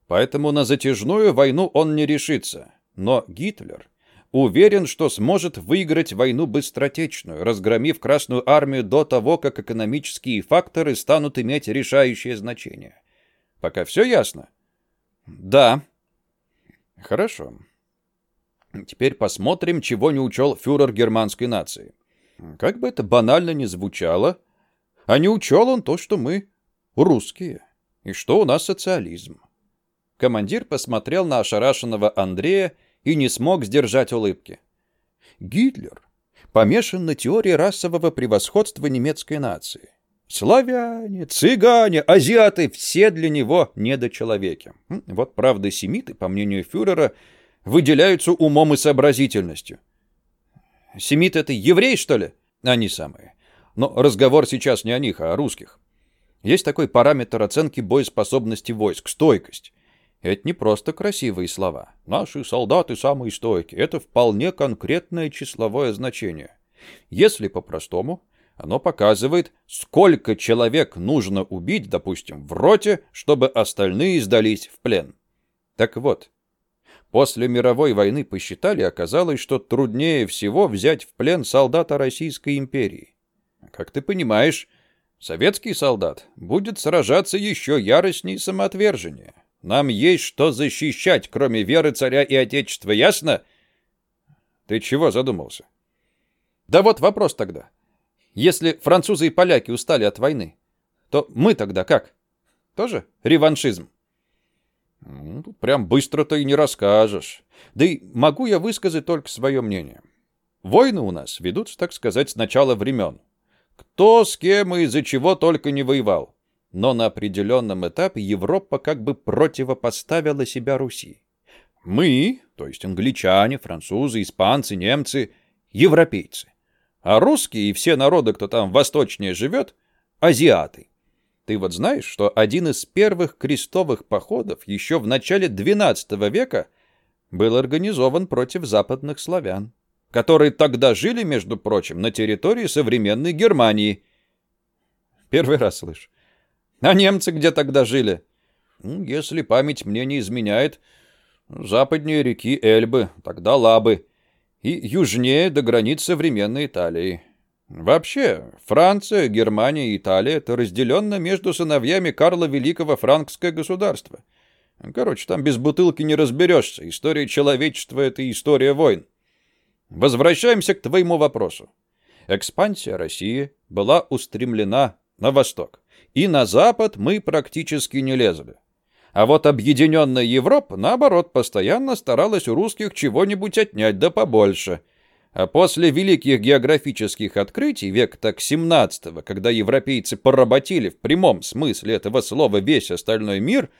Поэтому на затяжную войну он не решится. Но Гитлер уверен, что сможет выиграть войну быстротечную, разгромив Красную Армию до того, как экономические факторы станут иметь решающее значение. Пока все ясно? Да. Хорошо. Теперь посмотрим, чего не учел фюрер германской нации. Как бы это банально ни звучало, а не учел он то, что мы русские, и что у нас социализм. Командир посмотрел на ошарашенного Андрея и не смог сдержать улыбки. Гитлер помешан на теории расового превосходства немецкой нации. Славяне, цыгане, азиаты — все для него недочеловеки. Вот, правда, семиты, по мнению фюрера, выделяются умом и сообразительностью. Семит — это еврей, что ли? Они самые. Но разговор сейчас не о них, а о русских. Есть такой параметр оценки боеспособности войск — стойкость. Это не просто красивые слова. Наши солдаты самые стойкие. Это вполне конкретное числовое значение. Если по-простому, оно показывает, сколько человек нужно убить, допустим, в роте, чтобы остальные сдались в плен. Так вот, после мировой войны посчитали, оказалось, что труднее всего взять в плен солдата Российской империи. Как ты понимаешь, советский солдат будет сражаться еще яростнее и самоотверженнее. Нам есть что защищать, кроме веры царя и отечества, ясно? Ты чего задумался? Да вот вопрос тогда. Если французы и поляки устали от войны, то мы тогда как? Тоже реваншизм? Ну, прям быстро-то и не расскажешь. Да и могу я высказать только свое мнение. Войны у нас ведутся, так сказать, с начала времен. Кто с кем и из-за чего только не воевал но на определенном этапе Европа как бы противопоставила себя Руси. Мы, то есть англичане, французы, испанцы, немцы, европейцы. А русские и все народы, кто там восточнее живет, азиаты. Ты вот знаешь, что один из первых крестовых походов еще в начале XII века был организован против западных славян, которые тогда жили, между прочим, на территории современной Германии. Первый раз слышу. А немцы где тогда жили? Ну, если память мне не изменяет, западнее реки Эльбы, тогда Лабы, и южнее до границ современной Италии. Вообще, Франция, Германия и Италия — это разделенно между сыновьями Карла Великого франкское государство. Короче, там без бутылки не разберешься. История человечества — это история войн. Возвращаемся к твоему вопросу. Экспансия России была устремлена на восток. И на запад мы практически не лезли. А вот объединенная Европа, наоборот, постоянно старалась у русских чего-нибудь отнять да побольше — а после великих географических открытий век так 17 когда европейцы поработили в прямом смысле этого слова весь остальной мир,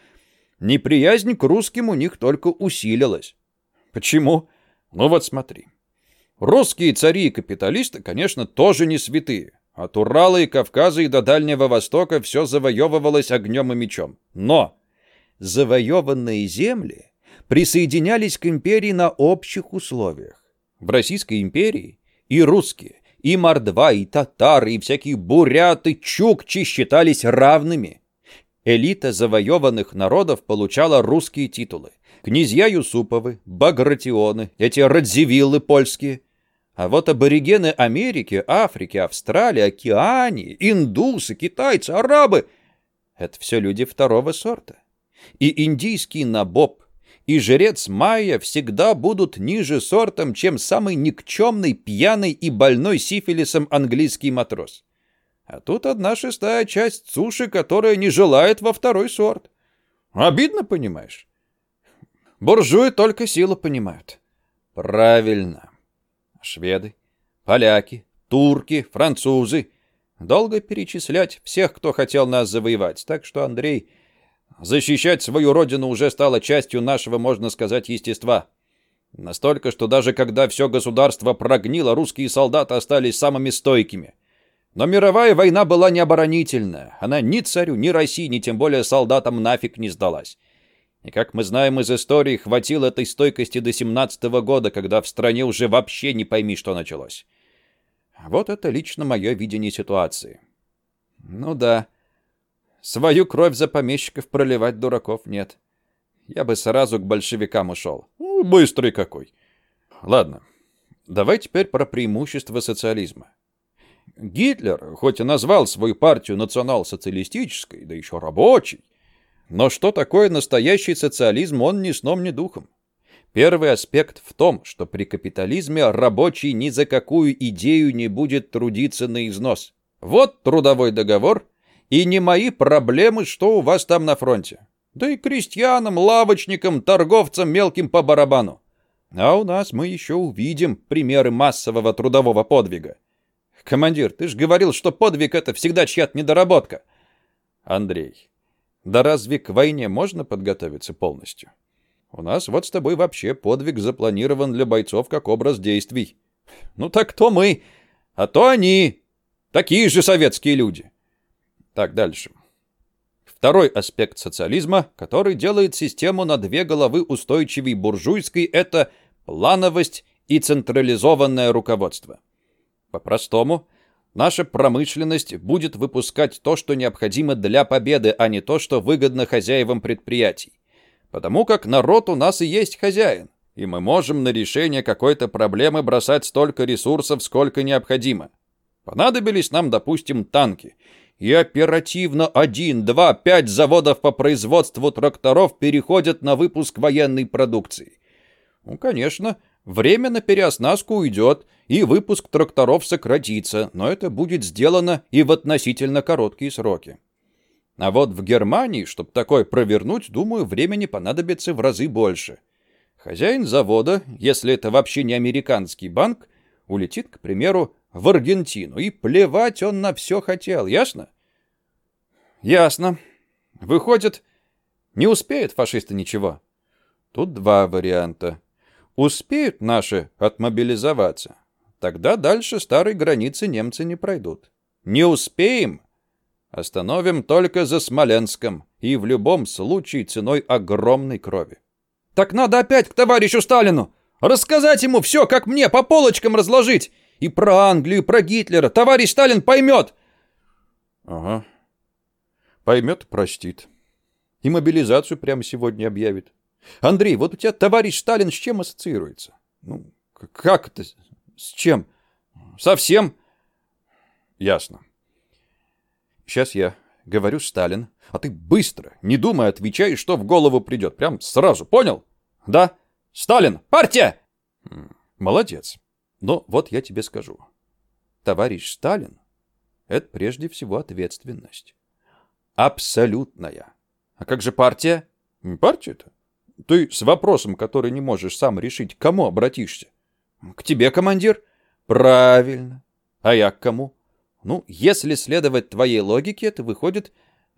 неприязнь к русским у них только усилилась. Почему? Ну вот смотри. Русские цари и капиталисты, конечно, тоже не святые. От Урала и Кавказа и до Дальнего Востока все завоевывалось огнем и мечом. Но завоеванные земли присоединялись к империи на общих условиях. В Российской империи и русские, и мордва, и татары, и всякие буряты, чукчи считались равными. Элита завоеванных народов получала русские титулы. Князья Юсуповы, Багратионы, эти радзивиллы польские. А вот аборигены Америки, Африки, Австралии, Океании, индусы, китайцы, арабы — это все люди второго сорта. И индийский набоб, и жрец Майя всегда будут ниже сортом, чем самый никчемный, пьяный и больной сифилисом английский матрос. А тут одна шестая часть суши, которая не желает во второй сорт. Обидно, понимаешь? Буржуи только силу понимают. Правильно. Шведы, поляки, турки, французы. Долго перечислять всех, кто хотел нас завоевать. Так что, Андрей, Защищать свою родину уже стало частью нашего, можно сказать, естества. Настолько, что даже когда все государство прогнило, русские солдаты остались самыми стойкими. Но мировая война была не оборонительная. Она ни царю, ни России, ни тем более солдатам нафиг не сдалась. И как мы знаем из истории, хватило этой стойкости до 17 -го года, когда в стране уже вообще не пойми, что началось. Вот это лично мое видение ситуации. Ну да, Свою кровь за помещиков проливать дураков нет. Я бы сразу к большевикам ушел. Ну, быстрый какой. Ладно, давай теперь про преимущества социализма. Гитлер, хоть и назвал свою партию национал-социалистической, да еще рабочей, но что такое настоящий социализм, он ни сном, ни духом. Первый аспект в том, что при капитализме рабочий ни за какую идею не будет трудиться на износ. Вот трудовой договор — и не мои проблемы, что у вас там на фронте. Да и крестьянам, лавочникам, торговцам мелким по барабану. А у нас мы еще увидим примеры массового трудового подвига. Командир, ты же говорил, что подвиг — это всегда чья-то недоработка. Андрей, да разве к войне можно подготовиться полностью? У нас вот с тобой вообще подвиг запланирован для бойцов как образ действий. Ну так то мы, а то они. Такие же советские люди. Так, дальше. Второй аспект социализма, который делает систему на две головы устойчивой буржуйской, это плановость и централизованное руководство. По-простому, наша промышленность будет выпускать то, что необходимо для победы, а не то, что выгодно хозяевам предприятий. Потому как народ у нас и есть хозяин, и мы можем на решение какой-то проблемы бросать столько ресурсов, сколько необходимо. Понадобились нам, допустим, танки – и оперативно один, два, пять заводов по производству тракторов переходят на выпуск военной продукции. Ну, конечно, время на переоснастку уйдет, и выпуск тракторов сократится, но это будет сделано и в относительно короткие сроки. А вот в Германии, чтобы такое провернуть, думаю, времени понадобится в разы больше. Хозяин завода, если это вообще не американский банк, улетит, к примеру, в Аргентину, и плевать он на все хотел, ясно? Ясно. Выходит, не успеют фашисты ничего. Тут два варианта. Успеют наши отмобилизоваться, тогда дальше старой границы немцы не пройдут. Не успеем, остановим только за Смоленском, и в любом случае ценой огромной крови. Так надо опять к товарищу Сталину! Рассказать ему все, как мне, по полочкам разложить! И про Англию, и про Гитлера. Товарищ Сталин поймет. Ага. Поймет, простит. И мобилизацию прямо сегодня объявит. Андрей, вот у тебя товарищ Сталин с чем ассоциируется? Ну, как это? С чем? Совсем. Ясно. Сейчас я говорю Сталин, а ты быстро, не думая, отвечай, что в голову придет. Прям сразу, понял? Да? Сталин, партия! Молодец. Но вот я тебе скажу. Товарищ Сталин — это прежде всего ответственность. Абсолютная. А как же партия? Партия-то? Ты с вопросом, который не можешь сам решить, к кому обратишься? К тебе, командир? Правильно. А я к кому? Ну, если следовать твоей логике, это выходит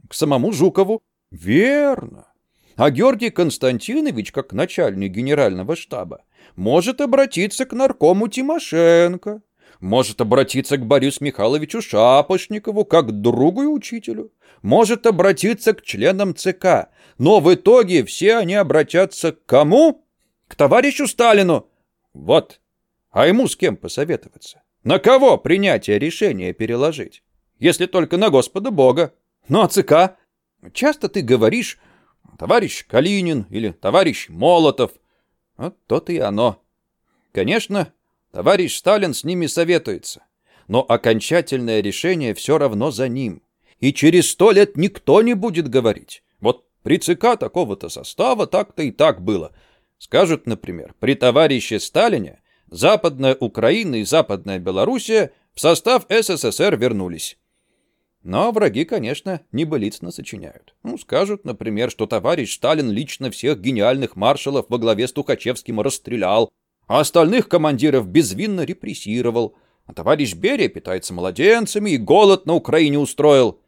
к самому Жукову. Верно. А Георгий Константинович, как начальник генерального штаба, может обратиться к наркому Тимошенко, может обратиться к Борису Михайловичу Шапошникову, как другу и учителю, может обратиться к членам ЦК, но в итоге все они обратятся к кому? К товарищу Сталину. Вот. А ему с кем посоветоваться? На кого принятие решения переложить? Если только на Господа Бога. Ну а ЦК? Часто ты говоришь «товарищ Калинин» или «товарищ Молотов». Вот то-то и оно. Конечно, товарищ Сталин с ними советуется. Но окончательное решение все равно за ним. И через сто лет никто не будет говорить. Вот при ЦК такого-то состава так-то и так было. Скажут, например, при товарище Сталине Западная Украина и Западная Белоруссия в состав СССР вернулись. Но враги, конечно, небылицно сочиняют. Ну, скажут, например, что товарищ Сталин лично всех гениальных маршалов во главе с Тухачевским расстрелял, а остальных командиров безвинно репрессировал, а товарищ Берия питается младенцами и голод на Украине устроил.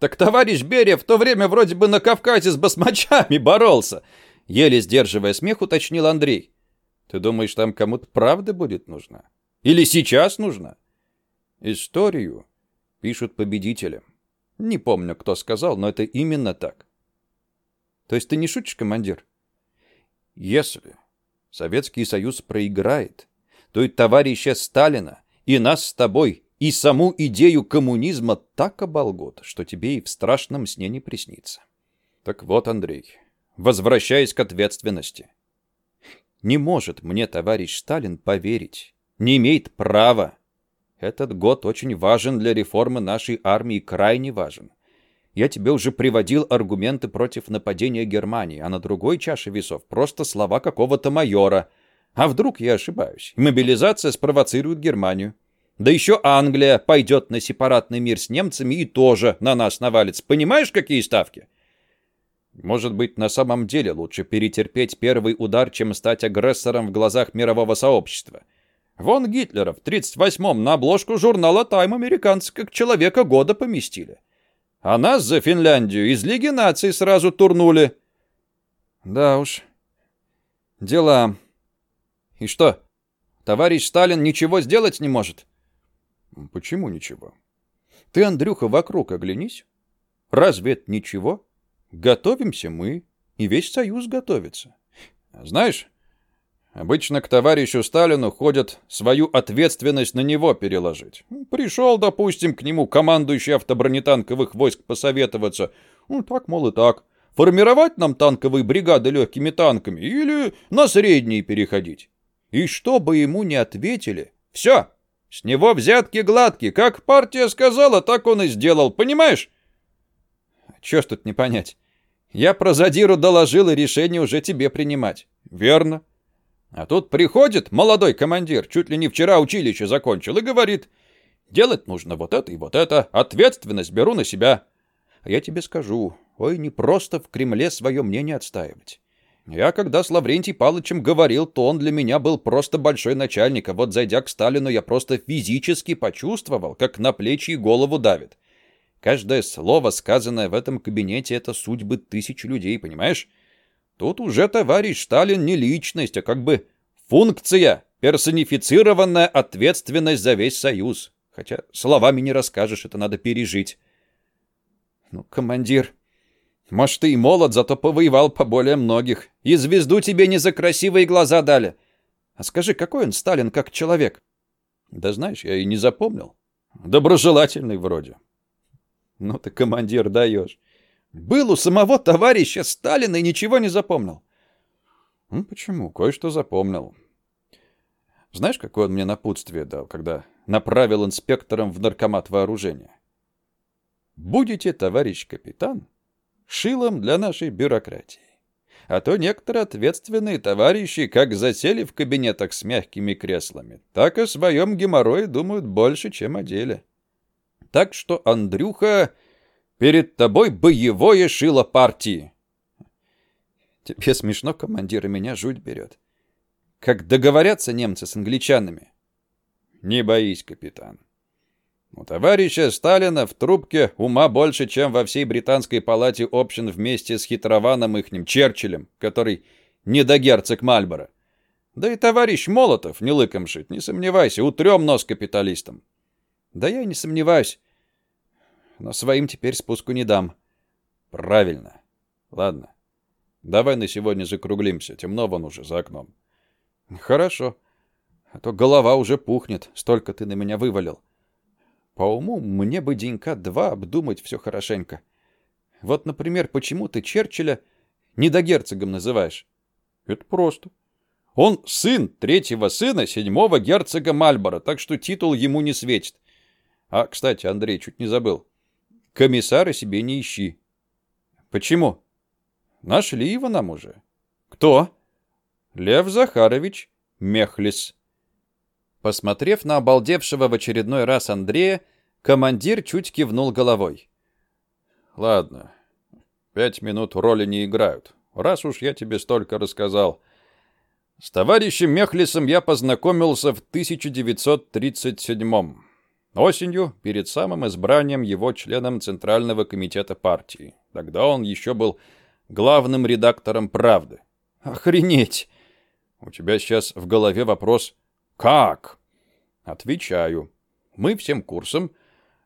Так товарищ Берия в то время вроде бы на Кавказе с басмачами боролся, еле сдерживая смех, уточнил Андрей. Ты думаешь, там кому-то правда будет нужна? Или сейчас нужна? Историю пишут победителям. Не помню, кто сказал, но это именно так. То есть ты не шутишь, командир? Если Советский Союз проиграет, то и товарища Сталина, и нас с тобой, и саму идею коммунизма так оболгут, что тебе и в страшном сне не приснится. Так вот, Андрей, возвращаясь к ответственности. Не может мне товарищ Сталин поверить, не имеет права, этот год очень важен для реформы нашей армии, крайне важен. Я тебе уже приводил аргументы против нападения Германии, а на другой чаше весов просто слова какого-то майора. А вдруг я ошибаюсь? Мобилизация спровоцирует Германию. Да еще Англия пойдет на сепаратный мир с немцами и тоже на нас навалится. Понимаешь, какие ставки? Может быть, на самом деле лучше перетерпеть первый удар, чем стать агрессором в глазах мирового сообщества. Вон Гитлера в 38-м на обложку журнала «Тайм» американцы как человека года поместили. А нас за Финляндию из Лиги наций сразу турнули. Да уж. Дела. И что, товарищ Сталин ничего сделать не может? Почему ничего? Ты, Андрюха, вокруг оглянись. Разве это ничего? Готовимся мы, и весь Союз готовится. Знаешь, Обычно к товарищу Сталину ходят свою ответственность на него переложить. Пришел, допустим, к нему командующий автобронетанковых войск посоветоваться. Ну, так, мол, и так. Формировать нам танковые бригады легкими танками или на средние переходить? И что бы ему не ответили, все, с него взятки гладкие. Как партия сказала, так он и сделал, понимаешь? Чё ж тут не понять? Я про задиру доложил, и решение уже тебе принимать. Верно. А тут приходит молодой командир, чуть ли не вчера училище закончил, и говорит, делать нужно вот это и вот это, ответственность беру на себя. А я тебе скажу, ой, не просто в Кремле свое мнение отстаивать. Я когда с Лаврентий Палычем говорил, то он для меня был просто большой начальник, а вот зайдя к Сталину, я просто физически почувствовал, как на плечи и голову давит. Каждое слово, сказанное в этом кабинете, это судьбы тысяч людей, понимаешь? Тут уже товарищ Сталин не личность, а как бы функция, персонифицированная ответственность за весь Союз. Хотя словами не расскажешь, это надо пережить. Ну, командир, может, ты и молод, зато повоевал поболее многих. И звезду тебе не за красивые глаза дали. А скажи, какой он Сталин как человек? Да знаешь, я и не запомнил. Доброжелательный вроде. Ну ты, командир, даешь. Был у самого товарища Сталина и ничего не запомнил. Ну, почему? Кое-что запомнил. Знаешь, какое он мне напутствие дал, когда направил инспектором в наркомат вооружения? Будете, товарищ капитан, шилом для нашей бюрократии. А то некоторые ответственные товарищи как засели в кабинетах с мягкими креслами, так и о своем геморрое думают больше, чем о деле. Так что, Андрюха, перед тобой боевое шило партии. Тебе смешно, командир, и меня жуть берет. Как договорятся немцы с англичанами? Не боись, капитан. У товарища Сталина в трубке ума больше, чем во всей британской палате общин вместе с хитрованом ихним Черчиллем, который не до герцог Мальборо. Да и товарищ Молотов, не лыком шить, не сомневайся, утрем нос капиталистам. Да я не сомневаюсь, но своим теперь спуску не дам. Правильно. Ладно. Давай на сегодня закруглимся, темно вон уже за окном. Хорошо. А то голова уже пухнет, столько ты на меня вывалил. По уму, мне бы денька два обдумать все хорошенько. Вот, например, почему ты Черчилля недогерцогом называешь? Это просто. Он сын третьего сына седьмого герцога Мальборо, так что титул ему не светит. А, кстати, Андрей, чуть не забыл. Комиссара себе не ищи. Почему? Нашли его нам уже. Кто? Лев Захарович Мехлис. Посмотрев на обалдевшего в очередной раз Андрея, командир чуть кивнул головой. «Ладно, пять минут роли не играют, раз уж я тебе столько рассказал. С товарищем Мехлисом я познакомился в 1937-м. Осенью, перед самым избранием его членом Центрального комитета партии. Тогда он еще был главным редактором «Правды». «Охренеть!» У тебя сейчас в голове вопрос «Как?» Отвечаю. Мы всем курсом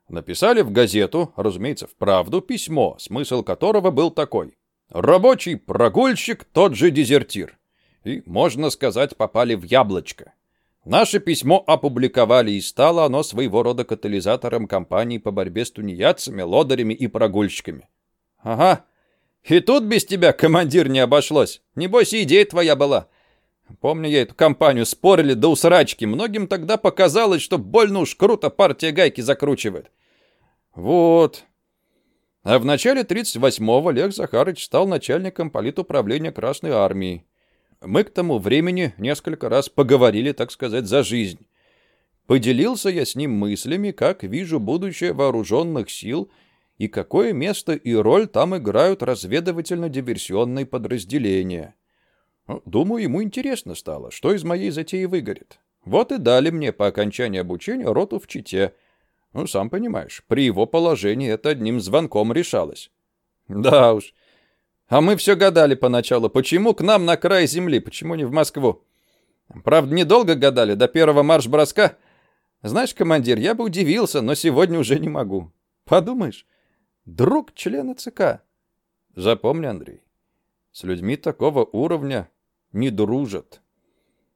написали в газету, разумеется, в правду, письмо, смысл которого был такой. Рабочий прогульщик, тот же дезертир. И, можно сказать, попали в яблочко. Наше письмо опубликовали, и стало оно своего рода катализатором кампании по борьбе с тунеядцами, лодырями и прогульщиками. Ага. И тут без тебя, командир, не обошлось. Небось, идея твоя была. Помню я эту компанию, спорили до усрачки. Многим тогда показалось, что больно уж круто партия гайки закручивает. Вот. А в начале 38-го Лех Захарыч стал начальником политуправления Красной Армии. Мы к тому времени несколько раз поговорили, так сказать, за жизнь. Поделился я с ним мыслями, как вижу будущее вооруженных сил и какое место и роль там играют разведывательно-диверсионные подразделения. Ну, думаю, ему интересно стало, что из моей затеи выгорит. Вот и дали мне по окончании обучения роту в Чите. Ну, сам понимаешь, при его положении это одним звонком решалось. Да уж. А мы все гадали поначалу, почему к нам на край земли, почему не в Москву. Правда, недолго гадали, до первого марш-броска. Знаешь, командир, я бы удивился, но сегодня уже не могу. Подумаешь, друг члена ЦК. Запомни, Андрей, с людьми такого уровня не дружат.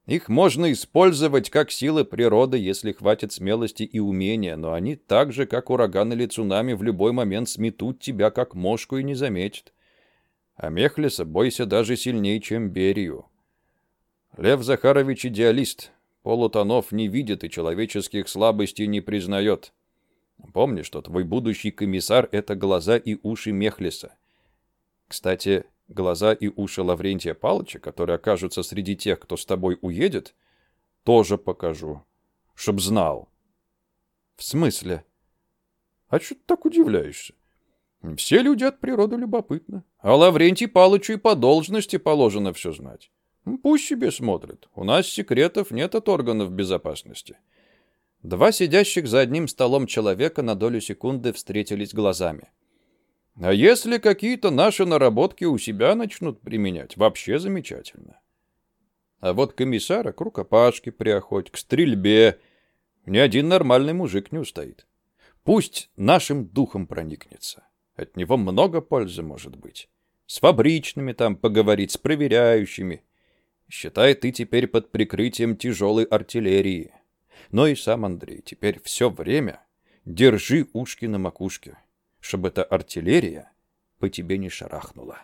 Их можно использовать как силы природы, если хватит смелости и умения, но они так же, как ураган или цунами, в любой момент сметут тебя, как мошку, и не заметят. А Мехлиса бойся даже сильнее, чем Берию. Лев Захарович идеалист. Полутонов не видит и человеческих слабостей не признает. Помни, что твой будущий комиссар — это глаза и уши Мехлиса. Кстати, глаза и уши Лаврентия Палыча, которые окажутся среди тех, кто с тобой уедет, тоже покажу, чтоб знал. В смысле? А что ты так удивляешься? Все люди от природы любопытны. А Лаврентий Палычу и по должности положено все знать. Ну, пусть себе смотрит. У нас секретов нет от органов безопасности. Два сидящих за одним столом человека на долю секунды встретились глазами. А если какие-то наши наработки у себя начнут применять, вообще замечательно. А вот комиссара к рукопашке приохоть, к стрельбе ни один нормальный мужик не устоит. Пусть нашим духом проникнется. От него много пользы может быть. С фабричными там поговорить, с проверяющими. Считай, ты теперь под прикрытием тяжелой артиллерии. Но и сам Андрей теперь все время держи ушки на макушке чтобы эта артиллерия по тебе не шарахнула.